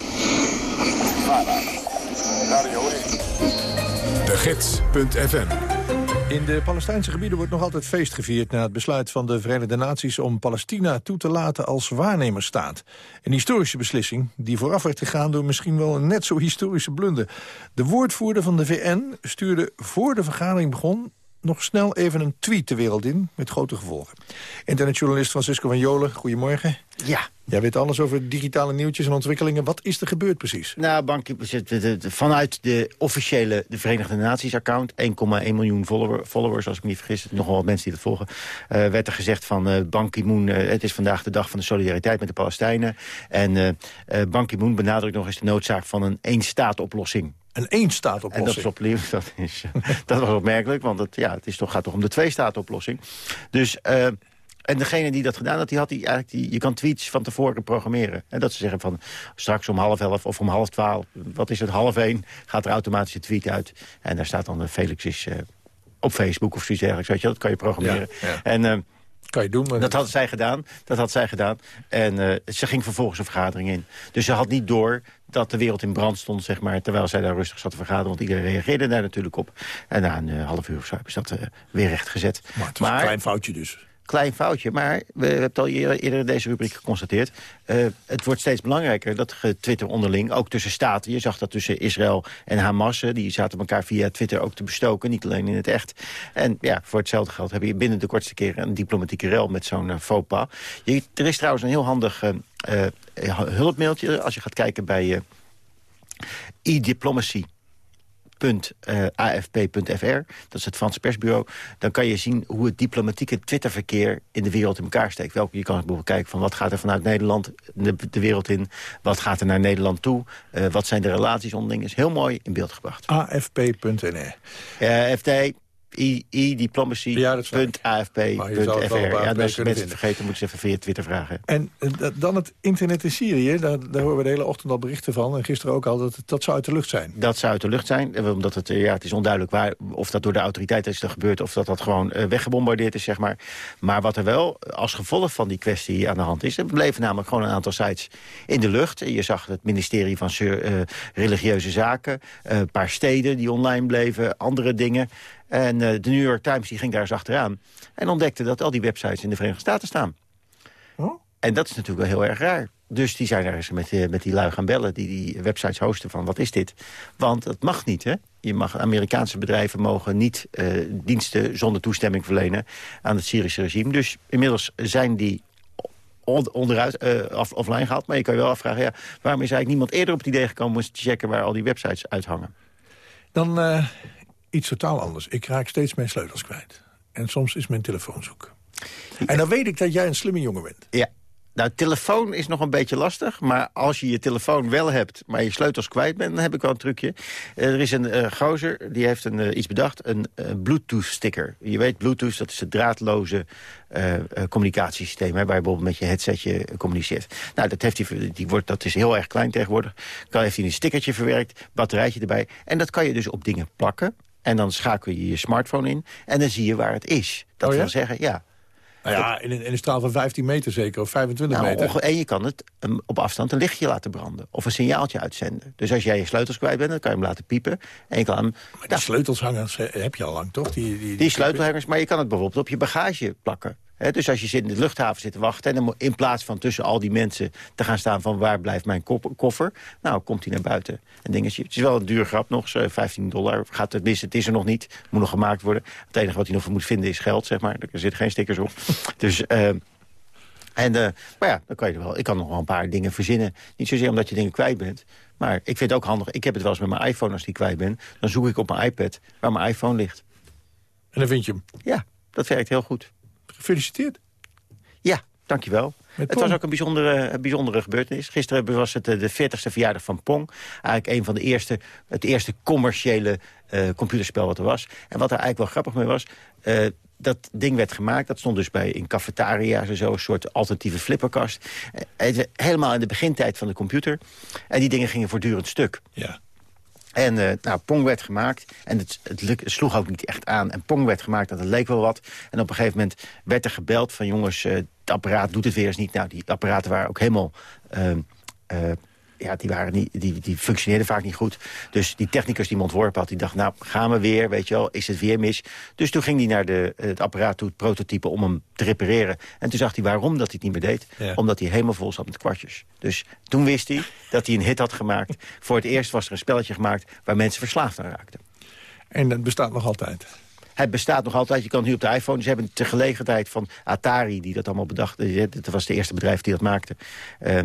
De Gids.fm In de Palestijnse gebieden wordt nog altijd feest gevierd... na het besluit van de Verenigde Naties om Palestina toe te laten als waarnemersstaat. Een historische beslissing die vooraf werd gegaan door misschien wel een net zo historische blunder. De woordvoerder van de VN stuurde voor de vergadering begon nog snel even een tweet de wereld in, met grote gevolgen. Internetjournalist Francisco van Jolen, goedemorgen. Ja. Jij weet alles over digitale nieuwtjes en ontwikkelingen. Wat is er gebeurd precies? Nou, bank, vanuit de officiële de Verenigde Naties-account... 1,1 miljoen follower, followers, als ik me niet vergis... nogal wat mensen die dat volgen... Uh, werd er gezegd van uh, Ban Ki-moon... Uh, het is vandaag de dag van de solidariteit met de Palestijnen. En Ban Ki-moon benadrukt nog eens de noodzaak van een één-staat-oplossing. Een één-staat-oplossing? En dat, is opnieuw, dat, is, dat was opmerkelijk, want het, ja, het is toch, gaat toch om de twee-staat-oplossing. Dus... En degene die dat gedaan had, die had die eigenlijk die, je kan tweets van tevoren programmeren. En dat ze zeggen van straks om half elf of om half twaalf, wat is het, half één, gaat er automatisch een tweet uit. En daar staat dan Felix is uh, op Facebook of zoiets dergelijks. Weet je, dat kan je programmeren. Ja, ja. En uh, kan je doen. Maar... Dat had zij gedaan. Dat had zij gedaan. En uh, ze ging vervolgens een vergadering in. Dus ze had niet door dat de wereld in brand stond, zeg maar, terwijl zij daar rustig zat te vergaderen. Want iedereen reageerde daar natuurlijk op. En na een uh, half uur of zo is dat uh, weer recht gezet. Maar het was maar, een klein foutje dus klein foutje. Maar we hebben het al eerder, in deze rubriek geconstateerd. Uh, het wordt steeds belangrijker dat Twitter onderling, ook tussen staten... je zag dat tussen Israël en Hamas, die zaten elkaar via Twitter ook te bestoken. Niet alleen in het echt. En ja, voor hetzelfde geld heb je binnen de kortste keren... een diplomatieke rel met zo'n uh, faux pas. Je, er is trouwens een heel handig hulpmailtje. Als je gaat kijken bij e-diplomacy afp.fr, dat is het Franse persbureau... dan kan je zien hoe het diplomatieke Twitterverkeer in de wereld in elkaar steekt. Welke, je kan bijvoorbeeld kijken van wat gaat er vanuit Nederland de, de wereld in... wat gaat er naar Nederland toe, uh, wat zijn de relaties onderling. is heel mooi in beeld gebracht. afp.nl uh, FT, e-diplomacy.afp.fr. Ja, als mensen het vergeten, moeten ze even via Twitter vragen. En uh, dan het internet in Syrië, daar, daar horen we de hele ochtend al berichten van. En gisteren ook al, dat dat zou uit de lucht zijn. Dat zou uit de lucht zijn, omdat het, ja, het is onduidelijk waar, of dat door de autoriteiten is gebeurd... of dat dat gewoon weggebombardeerd is, zeg maar. Maar wat er wel als gevolg van die kwestie aan de hand is... er bleven namelijk gewoon een aantal sites in de lucht. Je zag het ministerie van Religieuze Zaken, een paar steden die online bleven, andere dingen... En uh, de New York Times die ging daar eens achteraan. En ontdekte dat al die websites in de Verenigde Staten staan. Oh? En dat is natuurlijk wel heel erg raar. Dus die zijn daar eens met, uh, met die lui gaan bellen, die die websites hosten van wat is dit? Want het mag niet, hè? Je mag, Amerikaanse bedrijven mogen niet uh, diensten zonder toestemming verlenen aan het Syrische regime. Dus inmiddels zijn die on, onderuit, uh, off, offline gehaald. Maar je kan je wel afvragen, ja, waarom is eigenlijk niemand eerder op het idee gekomen om eens te checken waar al die websites uithangen? Dan uh, iets totaal anders. Ik raak steeds mijn sleutels kwijt. En soms is mijn telefoon zoek. En dan weet ik dat jij een slimme jongen bent. Ja. Nou, telefoon is nog een beetje lastig. Maar als je je telefoon wel hebt, maar je sleutels kwijt bent... dan heb ik wel een trucje. Er is een uh, gozer, die heeft een, uh, iets bedacht. Een uh, Bluetooth-sticker. Je weet, Bluetooth, dat is het draadloze communicatiesysteem... Hè, waar je bijvoorbeeld met je headsetje communiceert. Nou, dat, heeft hij, die wordt, dat is heel erg klein tegenwoordig. Dan heeft hij een stickertje verwerkt, batterijtje erbij. En dat kan je dus op dingen plakken. En dan schakel je je smartphone in en dan zie je waar het is. Dat oh ja? wil zeggen, ja. Nou ja, in een, in een straal van 15 meter zeker, of 25 nou, meter. En je kan het um, op afstand een lichtje laten branden. Of een signaaltje uitzenden. Dus als jij je sleutels kwijt bent, dan kan je hem laten piepen. En je kan hem, maar die sleutels heb je al lang, toch? Die, die, die, die sleutelhangers, maar je kan het bijvoorbeeld op je bagage plakken. Dus als je zit in de luchthaven zit te wachten... en in plaats van tussen al die mensen te gaan staan van... waar blijft mijn koffer, nou, komt hij naar buiten. En dingetje. Het is wel een duur grap nog, 15 dollar. Gaat het, mis, het is er nog niet, moet nog gemaakt worden. Het enige wat hij nog moet vinden is geld, zeg maar. Er zitten geen stickers op. dus... Uh, en, uh, maar ja, dan kan je er wel. Ik kan nog wel een paar dingen verzinnen. Niet zozeer omdat je dingen kwijt bent. Maar ik vind het ook handig. Ik heb het wel eens met mijn iPhone als die kwijt ben. Dan zoek ik op mijn iPad waar mijn iPhone ligt. En dan vind je hem? Ja, dat werkt heel goed. Gefeliciteerd. Ja, dankjewel. Het was ook een bijzondere, bijzondere gebeurtenis. Gisteren was het de 40ste verjaardag van Pong. Eigenlijk een van de eerste, het eerste commerciële uh, computerspel wat er was. En wat er eigenlijk wel grappig mee was... Uh, dat ding werd gemaakt, dat stond dus bij in cafetaria's en zo... een soort alternatieve flipperkast. Uh, helemaal in de begintijd van de computer. En die dingen gingen voortdurend stuk. Ja. En uh, nou, Pong werd gemaakt. En het, het, sloeg ook niet echt aan. En Pong werd gemaakt, dat leek wel wat. En op een gegeven moment werd er gebeld van... jongens, uh, het apparaat doet het weer eens niet. Nou, die apparaten waren ook helemaal... Uh, ja, die, waren niet, die, die functioneerden vaak niet goed. Dus die technicus die hem ontworpen had, die dacht... nou, gaan we weer, weet je wel, is het weer mis? Dus toen ging hij naar de, het apparaat toe, het prototype, om hem te repareren. En toen zag hij waarom dat hij het niet meer deed. Omdat hij helemaal vol zat met kwartjes. Dus toen wist hij dat hij een hit had gemaakt. Voor het eerst was er een spelletje gemaakt waar mensen verslaafd aan raakten. En dat bestaat nog altijd? Het bestaat nog altijd. Je kan nu op de iPhone. Ze hebben gelegenheid van Atari, die dat allemaal bedacht. Dat was de eerste bedrijf die dat maakte. Uh,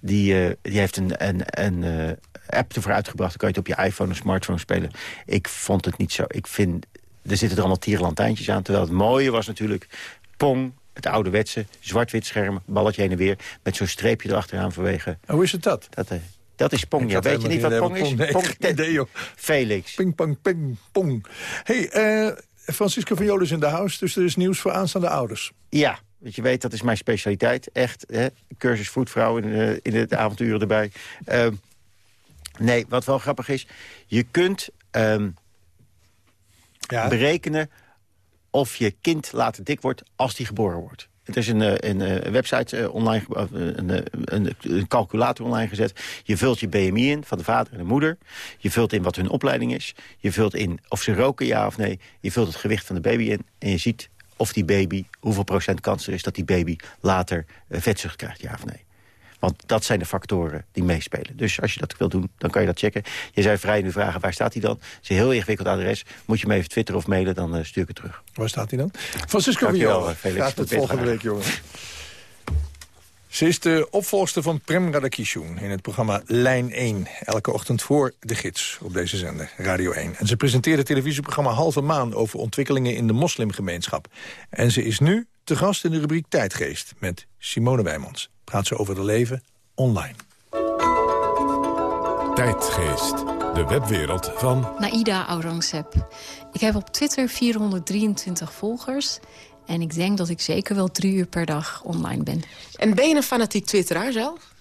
die, uh, die heeft een, een, een uh, app ervoor uitgebracht. Dan kan je het op je iPhone of smartphone spelen. Ik vond het niet zo. Ik vind, er zitten er allemaal tierenlantijntjes aan. Terwijl het mooie was natuurlijk Pong, het ouderwetse, zwart-wit scherm, balletje heen en weer... met zo'n streepje erachteraan vanwege... Hoe is het dat? Dat, dat is Pong, ja. Weet je niet wat Pong is? Pong. Felix. Ping, pong, ping, pong. hey, Francisco van Jolis in de house, dus er is nieuws voor aanstaande ouders. Ja, want je weet, dat is mijn specialiteit. Echt, hè? cursus voetvrouw in, uh, in het avonturen erbij. Uh, nee, wat wel grappig is, je kunt um, ja. berekenen of je kind later dik wordt als die geboren wordt. Het is een, een, een website online, een, een, een, calculator online gezet. Je vult je BMI in van de vader en de moeder. Je vult in wat hun opleiding is. Je vult in of ze roken, ja of nee. Je vult het gewicht van de baby in. En je ziet of die baby, hoeveel procent kans er is... dat die baby later vetzucht krijgt, ja of nee. Want dat zijn de factoren die meespelen. Dus als je dat wil doen, dan kan je dat checken. Je zei vrij nu vragen, waar staat hij dan? Het is een heel ingewikkeld adres. Moet je me even twitteren of mailen, dan uh, stuur ik het terug. Waar staat hij dan? Francisco Viola. Gaat het volgende week, jongen. Ze is de opvolgster van Prem Radakishun in het programma Lijn 1. Elke ochtend voor de gids op deze zender, Radio 1. En ze presenteert het televisieprogramma Halve Maan... over ontwikkelingen in de moslimgemeenschap. En ze is nu te gast in de rubriek Tijdgeest... met Simone Wijmans. Praat ze over de leven online. Tijdgeest, de webwereld van... Naida Aurangzeb. Ik heb op Twitter 423 volgers... En ik denk dat ik zeker wel drie uur per dag online ben. En ben je een fanatiek twitteraar zelf?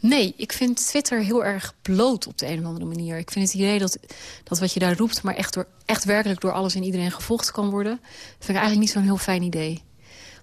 Nee, ik vind Twitter heel erg bloot op de een of andere manier. Ik vind het idee dat, dat wat je daar roept... maar echt, door, echt werkelijk door alles en iedereen gevolgd kan worden... vind ik eigenlijk niet zo'n heel fijn idee.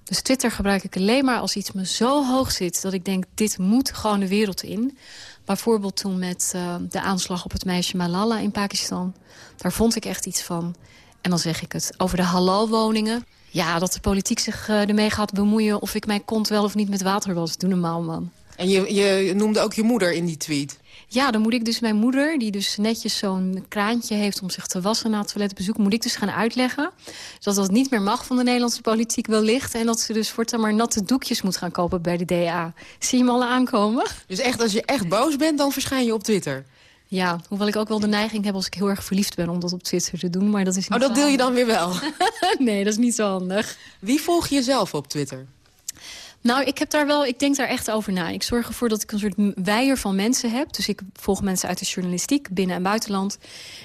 Dus Twitter gebruik ik alleen maar als iets me zo hoog zit... dat ik denk, dit moet gewoon de wereld in. Bijvoorbeeld toen met uh, de aanslag op het meisje Malala in Pakistan. Daar vond ik echt iets van. En dan zeg ik het over de halalwoningen. Ja, dat de politiek zich uh, ermee gaat bemoeien... of ik mijn kont wel of niet met water was. Doe normaal, man. En je, je noemde ook je moeder in die tweet. Ja, dan moet ik dus mijn moeder, die dus netjes zo'n kraantje heeft... om zich te wassen na het toiletbezoek, moet ik dus gaan uitleggen... dat dat niet meer mag van de Nederlandse politiek wellicht... en dat ze dus voortaan maar natte doekjes moet gaan kopen bij de DA. Zie je hem al aankomen? Dus echt, als je echt boos bent, dan verschijn je op Twitter? Ja, hoewel ik ook wel de neiging heb als ik heel erg verliefd ben... om dat op Twitter te doen, maar dat is niet Oh, dat deel je dan weer wel? nee, dat is niet zo handig. Wie volg je zelf op Twitter? Nou, ik heb daar wel, ik denk daar echt over na. Ik zorg ervoor dat ik een soort weier van mensen heb. Dus ik volg mensen uit de journalistiek, binnen- en buitenland.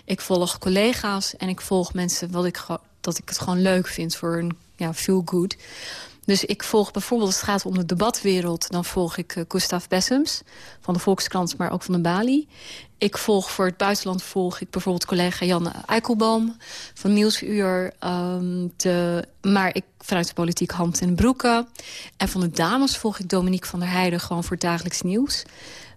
Ik volg collega's en ik volg mensen wat ik, dat ik het gewoon leuk vind voor een ja, feel good. Dus ik volg bijvoorbeeld, als het gaat om de debatwereld... dan volg ik uh, Gustav Bessems van de Volkskrant, maar ook van de Bali. Ik volg voor het buitenland volg ik bijvoorbeeld collega Jan Eikelboom van Nieuwsuur. Um, de, maar ik vanuit de politiek Hand in Broeken. En van de dames volg ik Dominique van der Heijden gewoon voor het dagelijks nieuws.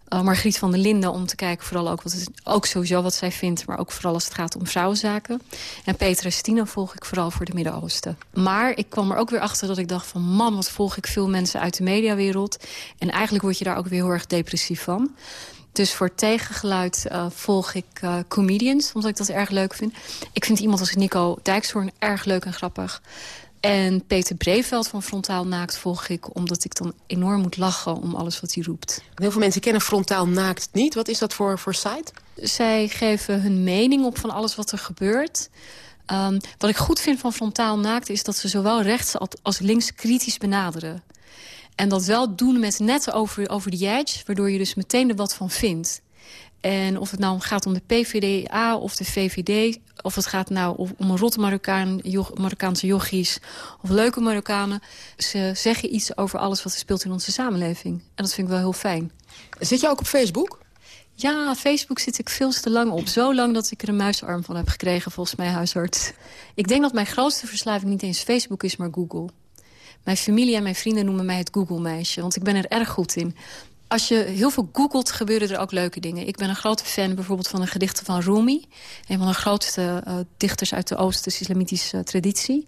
Uh, Margriet van der Linden om te kijken vooral ook, wat het, ook sowieso wat zij vindt... maar ook vooral als het gaat om vrouwenzaken. En Petra Stina volg ik vooral voor de Midden-Oosten. Maar ik kwam er ook weer achter dat ik dacht van... man, wat volg ik veel mensen uit de mediawereld. En eigenlijk word je daar ook weer heel erg depressief van. Dus voor tegengeluid uh, volg ik uh, comedians, omdat ik dat erg leuk vind. Ik vind iemand als Nico Dijkshoorn erg leuk en grappig. En Peter Breveld van Frontaal Naakt volg ik... omdat ik dan enorm moet lachen om alles wat hij roept. Heel veel mensen kennen Frontaal Naakt niet. Wat is dat voor, voor site? Zij geven hun mening op van alles wat er gebeurt. Um, wat ik goed vind van Frontaal Naakt... is dat ze zowel rechts als links kritisch benaderen. En dat wel doen met net over, over de edge... waardoor je dus meteen er wat van vindt. En of het nou gaat om de PVDA of de VVD... of het gaat nou om een rotte Marokkaan, Marokkaanse yogi's... of leuke Marokkanen. Ze zeggen iets over alles wat er speelt in onze samenleving. En dat vind ik wel heel fijn. Zit je ook op Facebook? Ja, Facebook zit ik veel te lang op. Zo lang dat ik er een muisarm van heb gekregen, volgens mij huisarts. Ik denk dat mijn grootste verslaving niet eens Facebook is, maar Google. Mijn familie en mijn vrienden noemen mij het Google-meisje, want ik ben er erg goed in. Als je heel veel googelt, gebeuren er ook leuke dingen. Ik ben een grote fan bijvoorbeeld van de gedichten van Rumi. Een van de grootste uh, dichters uit de Oost-islamitische traditie.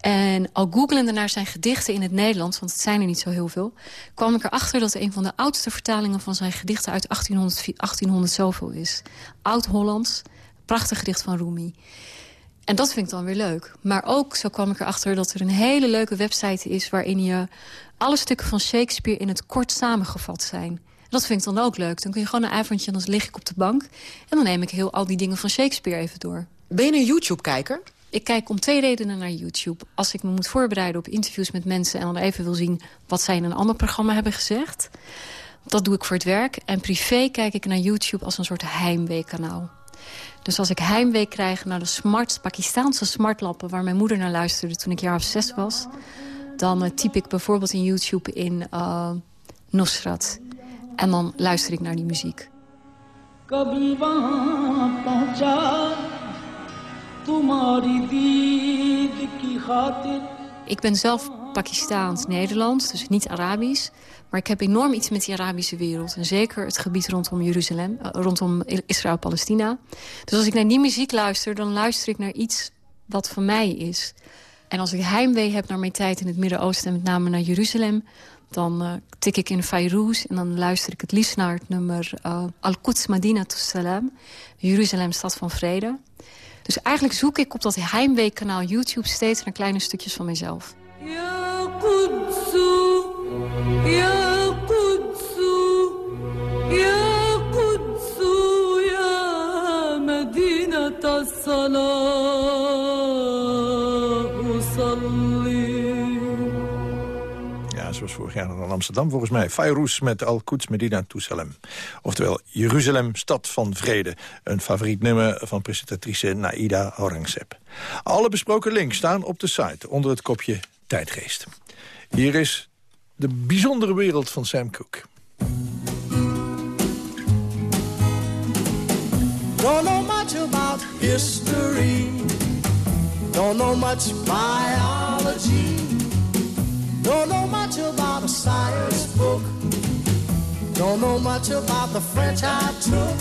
En al googelende naar zijn gedichten in het Nederlands... want het zijn er niet zo heel veel... kwam ik erachter dat een van de oudste vertalingen van zijn gedichten... uit 1800, 1800 zoveel is. Oud-Hollands, prachtig gedicht van Rumi. En dat vind ik dan weer leuk. Maar ook zo kwam ik erachter dat er een hele leuke website is... waarin je alle stukken van Shakespeare in het kort samengevat zijn. Dat vind ik dan ook leuk. Dan kun je gewoon een avondje en dan lig ik op de bank... en dan neem ik heel al die dingen van Shakespeare even door. Ben je een YouTube-kijker? Ik kijk om twee redenen naar YouTube. Als ik me moet voorbereiden op interviews met mensen... en dan even wil zien wat zij in een ander programma hebben gezegd. Dat doe ik voor het werk. En privé kijk ik naar YouTube als een soort heimweekanaal. Dus als ik heimwee krijg naar de smart, Pakistaanse smartlappen... waar mijn moeder naar luisterde toen ik jaar of zes was... dan uh, typ ik bijvoorbeeld in YouTube in uh, Nusrat. En dan luister ik naar die muziek. Ik ben zelf Pakistaans-Nederlands, dus niet Arabisch. Maar ik heb enorm iets met die Arabische wereld. En zeker het gebied rondom Jeruzalem, uh, rondom Israël-Palestina. Dus als ik naar die muziek luister, dan luister ik naar iets wat van mij is. En als ik heimwee heb naar mijn tijd in het Midden-Oosten... en met name naar Jeruzalem, dan uh, tik ik in Fairuz... en dan luister ik het liefst naar het nummer uh, Al-Quds Madina Salam. Jeruzalem, stad van vrede. Dus eigenlijk zoek ik op dat heimweekanaal YouTube steeds naar kleine stukjes van mezelf. Vorig jaar in Amsterdam volgens mij. Fairuz met Al-Quds Medina Toesalem. Oftewel Jeruzalem, stad van vrede. Een favoriet nummer van presentatrice Naida Aurangzeb. Alle besproken links staan op de site onder het kopje Tijdgeest. Hier is de bijzondere wereld van Sam Cooke. Don't know much about history. Don't know much biology. Don't know much about a science book. Don't know much about the French I took.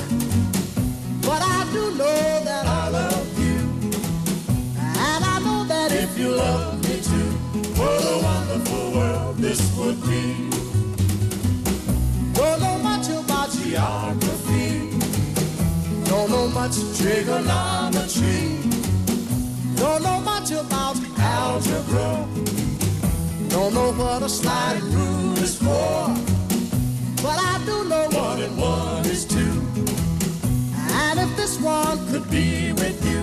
But I do know that I love you. And I know that if you love wonderful world this would be. Don't know much about geography. Don't know much trigonometry. Don't know much about algebra. Don't know what a sliding rule is for. But I do know one and one is two. And if this one could be with you,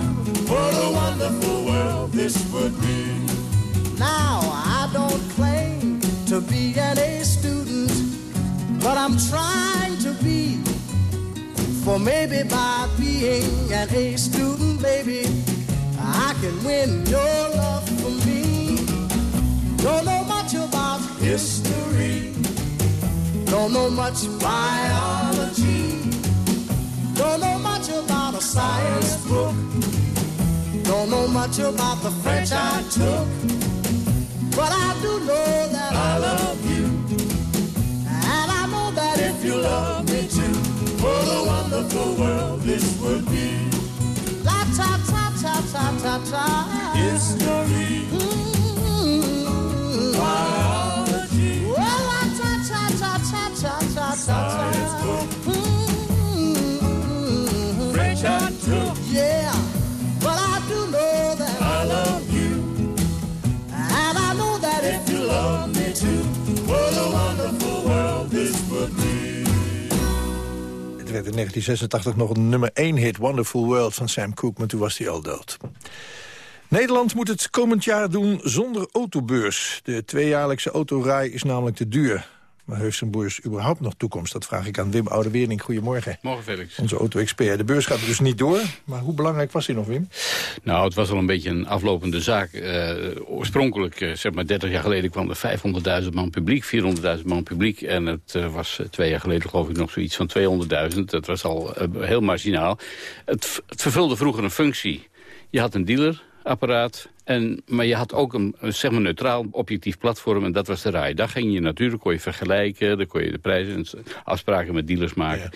what a wonderful world this would be. Now, I don't claim to be an A student, but I'm trying to be. For maybe by being an A student, baby, I can win your love for me. Don't know much about history. Don't know much biology. Don't know much about a science book. Don't know much about the French I took. But I do know that I love you. And I know that if you love me too, what a wonderful world this would be. La ta ta ta ta ta ta. History. Mm-hmm. Biology. Well, la ta ta ta ta ta ta ta. In 1986 nog een nummer 1 hit, Wonderful World van Sam Cooke, maar toen was hij al dood. Nederland moet het komend jaar doen zonder autobeurs. De tweejaarlijkse autorij is namelijk te duur. Maar heeft een beurs überhaupt nog toekomst? Dat vraag ik aan Wim Oudeweering. Goedemorgen. Morgen, Felix. Onze auto-expert. De beurs gaat dus niet door. Maar hoe belangrijk was hij nog, Wim? Nou, het was al een beetje een aflopende zaak. Uh, oorspronkelijk, uh, zeg maar 30 jaar geleden, kwam er 500.000 man publiek, 400.000 man publiek. En het uh, was twee jaar geleden geloof ik nog zoiets van 200.000. Dat was al heel marginaal. Het, het vervulde vroeger een functie. Je had een dealerapparaat en, maar je had ook een, zeg maar neutraal, objectief platform en dat was de RAI. Daar ging je natuurlijk, kon je vergelijken, daar kon je de prijzen en afspraken met dealers maken.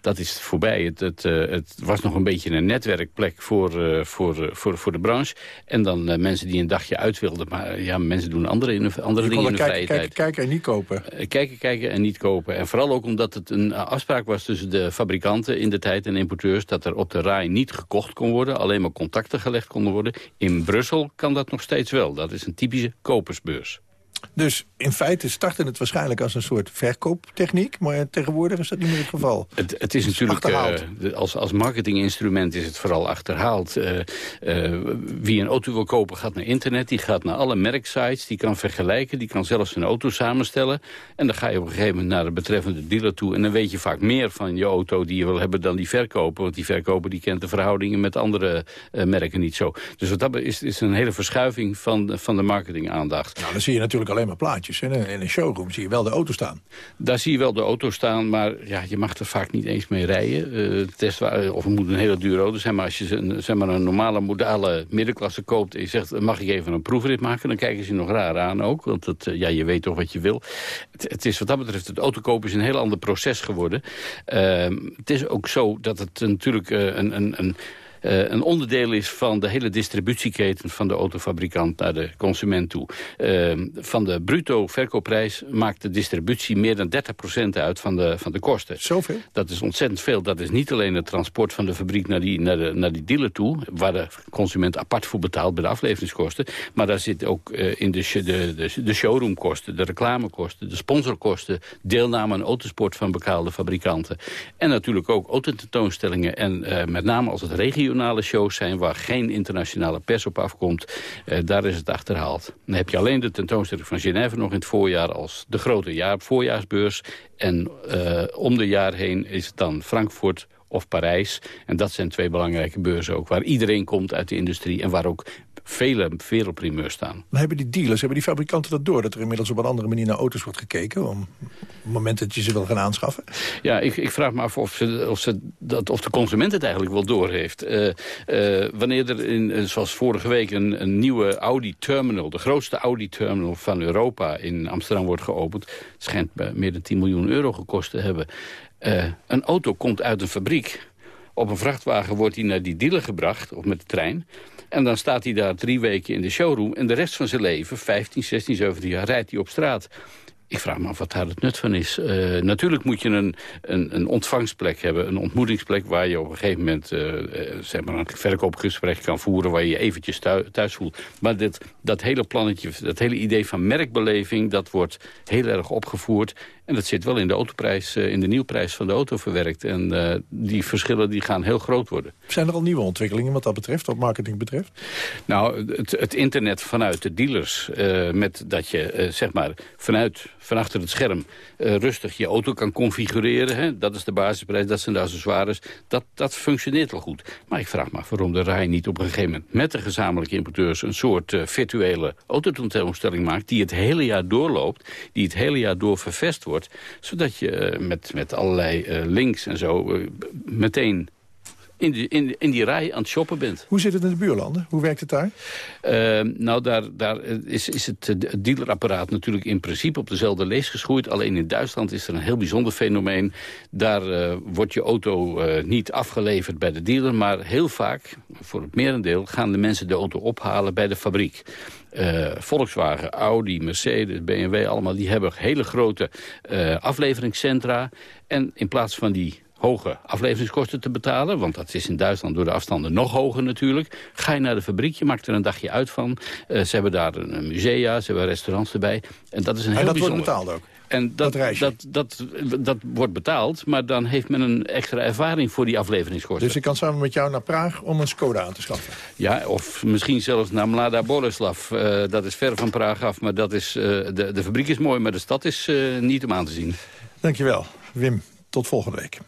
Dat is voorbij. Het, het, uh, het, was nog een beetje een netwerkplek voor, uh, voor, uh, voor, voor de branche. En dan mensen die een dagje uit wilden. Maar ja, mensen doen andere, andere dingen in de kijken, tijd. Kijken en niet kopen. kijken, kijken en niet kopen. En vooral ook omdat het een afspraak was tussen de fabrikanten in de tijd en importeurs... dat er op de RAI niet gekocht kon worden, alleen maar contacten gelegd konden worden. In Brussel kan dat nog steeds wel. Dat is een typische kopersbeurs. Dus in feite startte het waarschijnlijk als een soort verkooptechniek... maar tegenwoordig is dat niet meer het geval. Het, het is natuurlijk, uh, als, als marketinginstrument is het vooral achterhaald. Uh, uh, wie een auto wil kopen gaat naar internet, die gaat naar alle merksites... die kan vergelijken, die kan zelfs een auto samenstellen... en dan ga je op een gegeven moment naar de betreffende dealer toe... en dan weet je vaak meer van je auto die je wil hebben dan die verkoper... want die verkoper die kent de verhoudingen met andere merken niet zo. Dus wat dat is, is een hele verschuiving van, van de marketingaandacht. Nou, dan zie je natuurlijk alleen maar plaatjes. In een showroom zie je wel de auto staan. Daar zie je wel de auto staan, maar ja, je mag er vaak niet eens mee rijden. Uh, of het moet een hele dure auto zijn. Maar als je een, zeg maar een normale, modale middenklasse koopt... en je zegt, mag ik even een proefrit maken? Dan kijken ze nog raar aan ook. Want het, ja, je weet toch wat je wil. Het, het, is wat dat betreft, het autokopen is een heel ander proces geworden. Uh, het is ook zo dat het natuurlijk een... een, een uh, een onderdeel is van de hele distributieketen van de autofabrikant naar de consument toe. Uh, van de bruto verkoopprijs maakt de distributie meer dan 30% uit van de, van de kosten. Zoveel? Dat is ontzettend veel. Dat is niet alleen het transport van de fabriek naar die, naar de, naar die dealer toe, waar de consument apart voor betaalt bij de afleveringskosten. Maar daar zit ook uh, in de, de, de, de showroomkosten, de reclamekosten, de sponsorkosten, deelname aan autosport van bepaalde fabrikanten. En natuurlijk ook autotentoonstellingen en met name als het regio regionale shows zijn... waar geen internationale pers op afkomt, eh, daar is het achterhaald. Dan heb je alleen de tentoonstelling van Genève nog in het voorjaar... als de grote jaar, voorjaarsbeurs. En uh, om de jaar heen is het dan Frankfurt of Parijs. En dat zijn twee belangrijke beurzen ook... waar iedereen komt uit de industrie en waar ook vele wereldprimeurs staan. Maar hebben die dealers, hebben die fabrikanten dat door... dat er inmiddels op een andere manier naar auto's wordt gekeken... om op het moment dat je ze wil gaan aanschaffen? Ja, ik, ik vraag me af of, ze, of, ze dat, of de consument het eigenlijk wel doorheeft. Uh, uh, wanneer er, in, zoals vorige week, een, een nieuwe Audi-terminal... de grootste Audi-terminal van Europa in Amsterdam wordt geopend... schijnt meer dan 10 miljoen euro gekost te hebben... Uh, een auto komt uit een fabriek. Op een vrachtwagen wordt hij naar die dealer gebracht, of met de trein. En dan staat hij daar drie weken in de showroom. En de rest van zijn leven, 15, 16, 17 jaar, rijdt hij op straat. Ik vraag me af wat daar het nut van is. Uh, natuurlijk moet je een, een, een, ontvangstplek hebben. Een ontmoetingsplek waar je op een gegeven moment uh, zeg maar een verkoopgesprek kan voeren. Waar je je eventjes thuis voelt. Maar dit, dat hele plannetje, dat hele idee van merkbeleving... dat wordt heel erg opgevoerd. En dat zit wel in de autoprijs, uh, in de nieuwprijs van de auto verwerkt. En uh, die verschillen die gaan heel groot worden. Zijn er al nieuwe ontwikkelingen wat dat betreft, wat marketing betreft? Nou, het, het internet vanuit de dealers. Uh, met dat je, zeg maar, vanuit, van achter het scherm rustig je auto kan configureren. Hè? Dat is de basisprijs, dat zijn de accessoires. Dat, dat functioneert wel goed. Maar ik vraag me af waarom de RAI niet op een gegeven moment... met de gezamenlijke importeurs een soort virtuele autotentoonstelling maakt... die het hele jaar doorloopt, die het hele jaar door vervest wordt zodat je met, met allerlei uh, links en zo uh, meteen in die, in, in die rij aan het shoppen bent. Hoe zit het in de buurlanden? Hoe werkt het daar? Uh, nou, daar, daar is, is het, dealerapparaat natuurlijk in principe op dezelfde lees geschoeid. Alleen in Duitsland is er een heel bijzonder fenomeen. Daar uh, wordt je auto uh, niet afgeleverd bij de dealer. Maar heel vaak, voor het merendeel, gaan de mensen de auto ophalen bij de fabriek. Uh, Volkswagen, Audi, Mercedes, BMW, allemaal... die hebben hele grote uh, afleveringscentra. En in plaats van die hoge afleveringskosten te betalen... want dat is in Duitsland door de afstanden nog hoger natuurlijk... ga je naar de fabriek, je maakt er een dagje uit van. Uh, ze hebben daar een musea, ze hebben restaurants erbij. En dat is een en heel dat bijzonder... wordt betaald ook? En dat, dat, dat, dat, wordt betaald, maar dan heeft men een extra ervaring voor die afleveringskosten. Dus ik kan samen met jou naar Praag om een Skoda aan te schaffen? Ja, of misschien zelfs naar Mlada Boleslav. Uh, dat is ver van Praag af, maar dat is, uh, de, de fabriek is mooi, maar de stad is uh, niet om aan te zien. Dankjewel, Wim. Tot volgende week.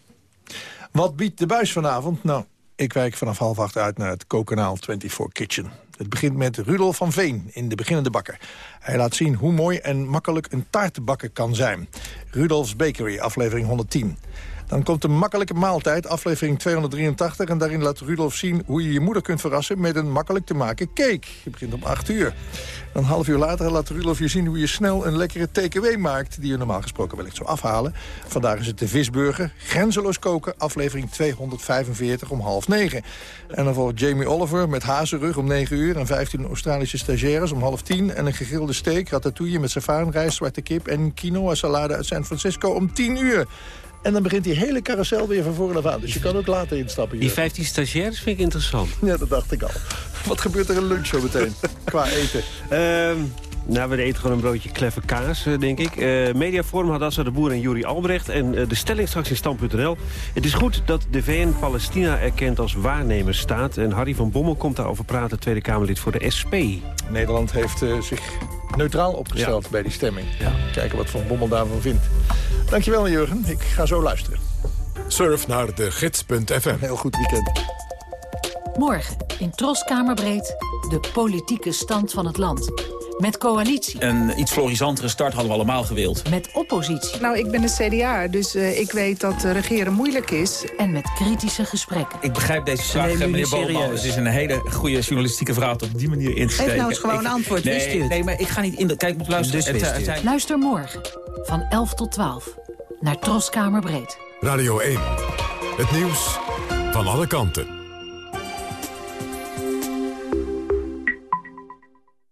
Wat biedt de buis vanavond? Nou, ik wijk vanaf half acht uit naar het Kookanaal 24 Kitchen. Het begint met Rudolf van Veen in De Beginnende Bakker. Hij laat zien hoe mooi en makkelijk een taart bakken kan zijn. Rudolf's Bakery, aflevering 110. Dan komt een makkelijke maaltijd, aflevering 283. En daarin laat Rudolf zien hoe je je moeder kunt verrassen... met een makkelijk te maken cake. Je begint om 8 uur. Een half uur later laat Rudolf je zien hoe je snel een lekkere TKW maakt... die je normaal gesproken wellicht zo afhalen. Vandaag is het de visburger. Grenzeloos koken, aflevering 245 om half negen. En dan volgt Jamie Oliver met hazenrug om 9 uur... en 15 Australische stagiaires om half 10. En een gegrilde steak, ratatouille met savaanrijst, zwarte kip... en quinoa salade uit San Francisco om 10 uur. En dan begint die hele carousel weer van voren af aan. Dus je kan ook later instappen. Hier. Die 15 stagiaires vind ik interessant. Ja, dat dacht ik al. Wat gebeurt er een lunch zo meteen, qua eten? Uh, nou, we eten gewoon een broodje kleffe kaas, eh, denk ik. Uh, Mediaforum had Assa de Boer en Juri Albrecht. En uh, de stelling straks in stand.nl. Het is goed dat de VN Palestina erkent als waarnemersstaat. En Harry van Bommel komt daarover praten, Tweede Kamerlid voor de SP. Nederland heeft zich neutraal opgesteld ja. bij die stemming. Ja. Kijken wat Van Bommel daarvan vindt. Dankjewel, Jurgen. Ik ga zo luisteren. Surf naar de gids.fm. Heel goed weekend. Morgen in Troskamerbreed de politieke stand van het land. Met coalitie. Een iets florisantere start hadden we allemaal gewild. Met oppositie. Nou, ik ben de CDA, dus uh, ik weet dat uh, regeren moeilijk is. En met kritische gesprekken. Ik begrijp deze vraag, meneer Boman. Het is een hele goede journalistieke vraag op die manier in te Geef nou eens gewoon een antwoord, nee, wist u het? Nee, maar ik ga niet in... De, kijk, moet luisteren. Dus het, het, Luister morgen van 11 tot 12 naar Troskamerbreed. Radio 1. Het nieuws van alle kanten.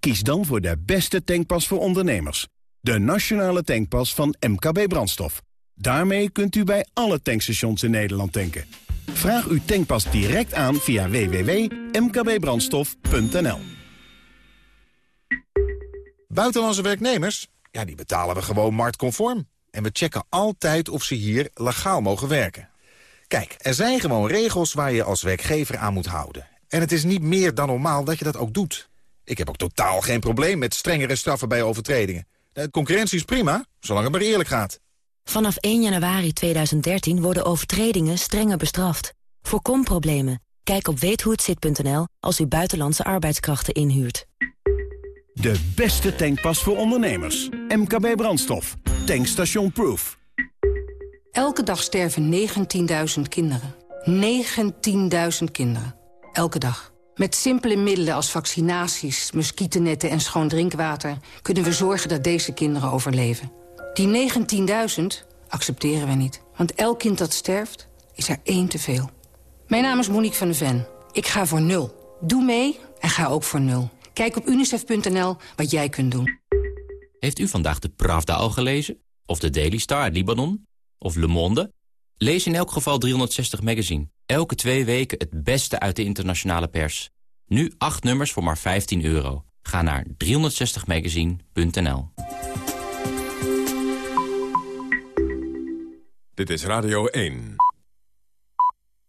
Kies dan voor de beste tankpas voor ondernemers. De nationale tankpas van MKB Brandstof. Daarmee kunt u bij alle tankstations in Nederland tanken. Vraag uw tankpas direct aan via www.mkbbrandstof.nl Buitenlandse werknemers? Ja, die betalen we gewoon marktconform. En we checken altijd of ze hier legaal mogen werken. Kijk, er zijn gewoon regels waar je als werkgever aan moet houden. En het is niet meer dan normaal dat je dat ook doet. Ik heb ook totaal geen probleem met strengere straffen bij overtredingen. De concurrentie is prima, zolang het maar eerlijk gaat. Vanaf 1 januari 2013 worden overtredingen strenger bestraft. Voorkom problemen. Kijk op weethohetzit.nl als u buitenlandse arbeidskrachten inhuurt. De beste tankpas voor ondernemers. MKB Brandstof. Tankstation Proof. Elke dag sterven 19.000 kinderen. 19.000 kinderen. Elke dag. Met simpele middelen als vaccinaties, muskietennetten en schoon drinkwater... kunnen we zorgen dat deze kinderen overleven. Die 19.000 accepteren we niet. Want elk kind dat sterft, is er één te veel. Mijn naam is Monique van den Ven. Ik ga voor nul. Doe mee en ga ook voor nul. Kijk op unicef.nl wat jij kunt doen. Heeft u vandaag de Pravda al gelezen? Of de Daily Star Libanon? Of Le Monde? Lees in elk geval 360 Magazine. Elke twee weken het beste uit de internationale pers. Nu acht nummers voor maar 15 euro. Ga naar 360magazine.nl Dit is Radio 1.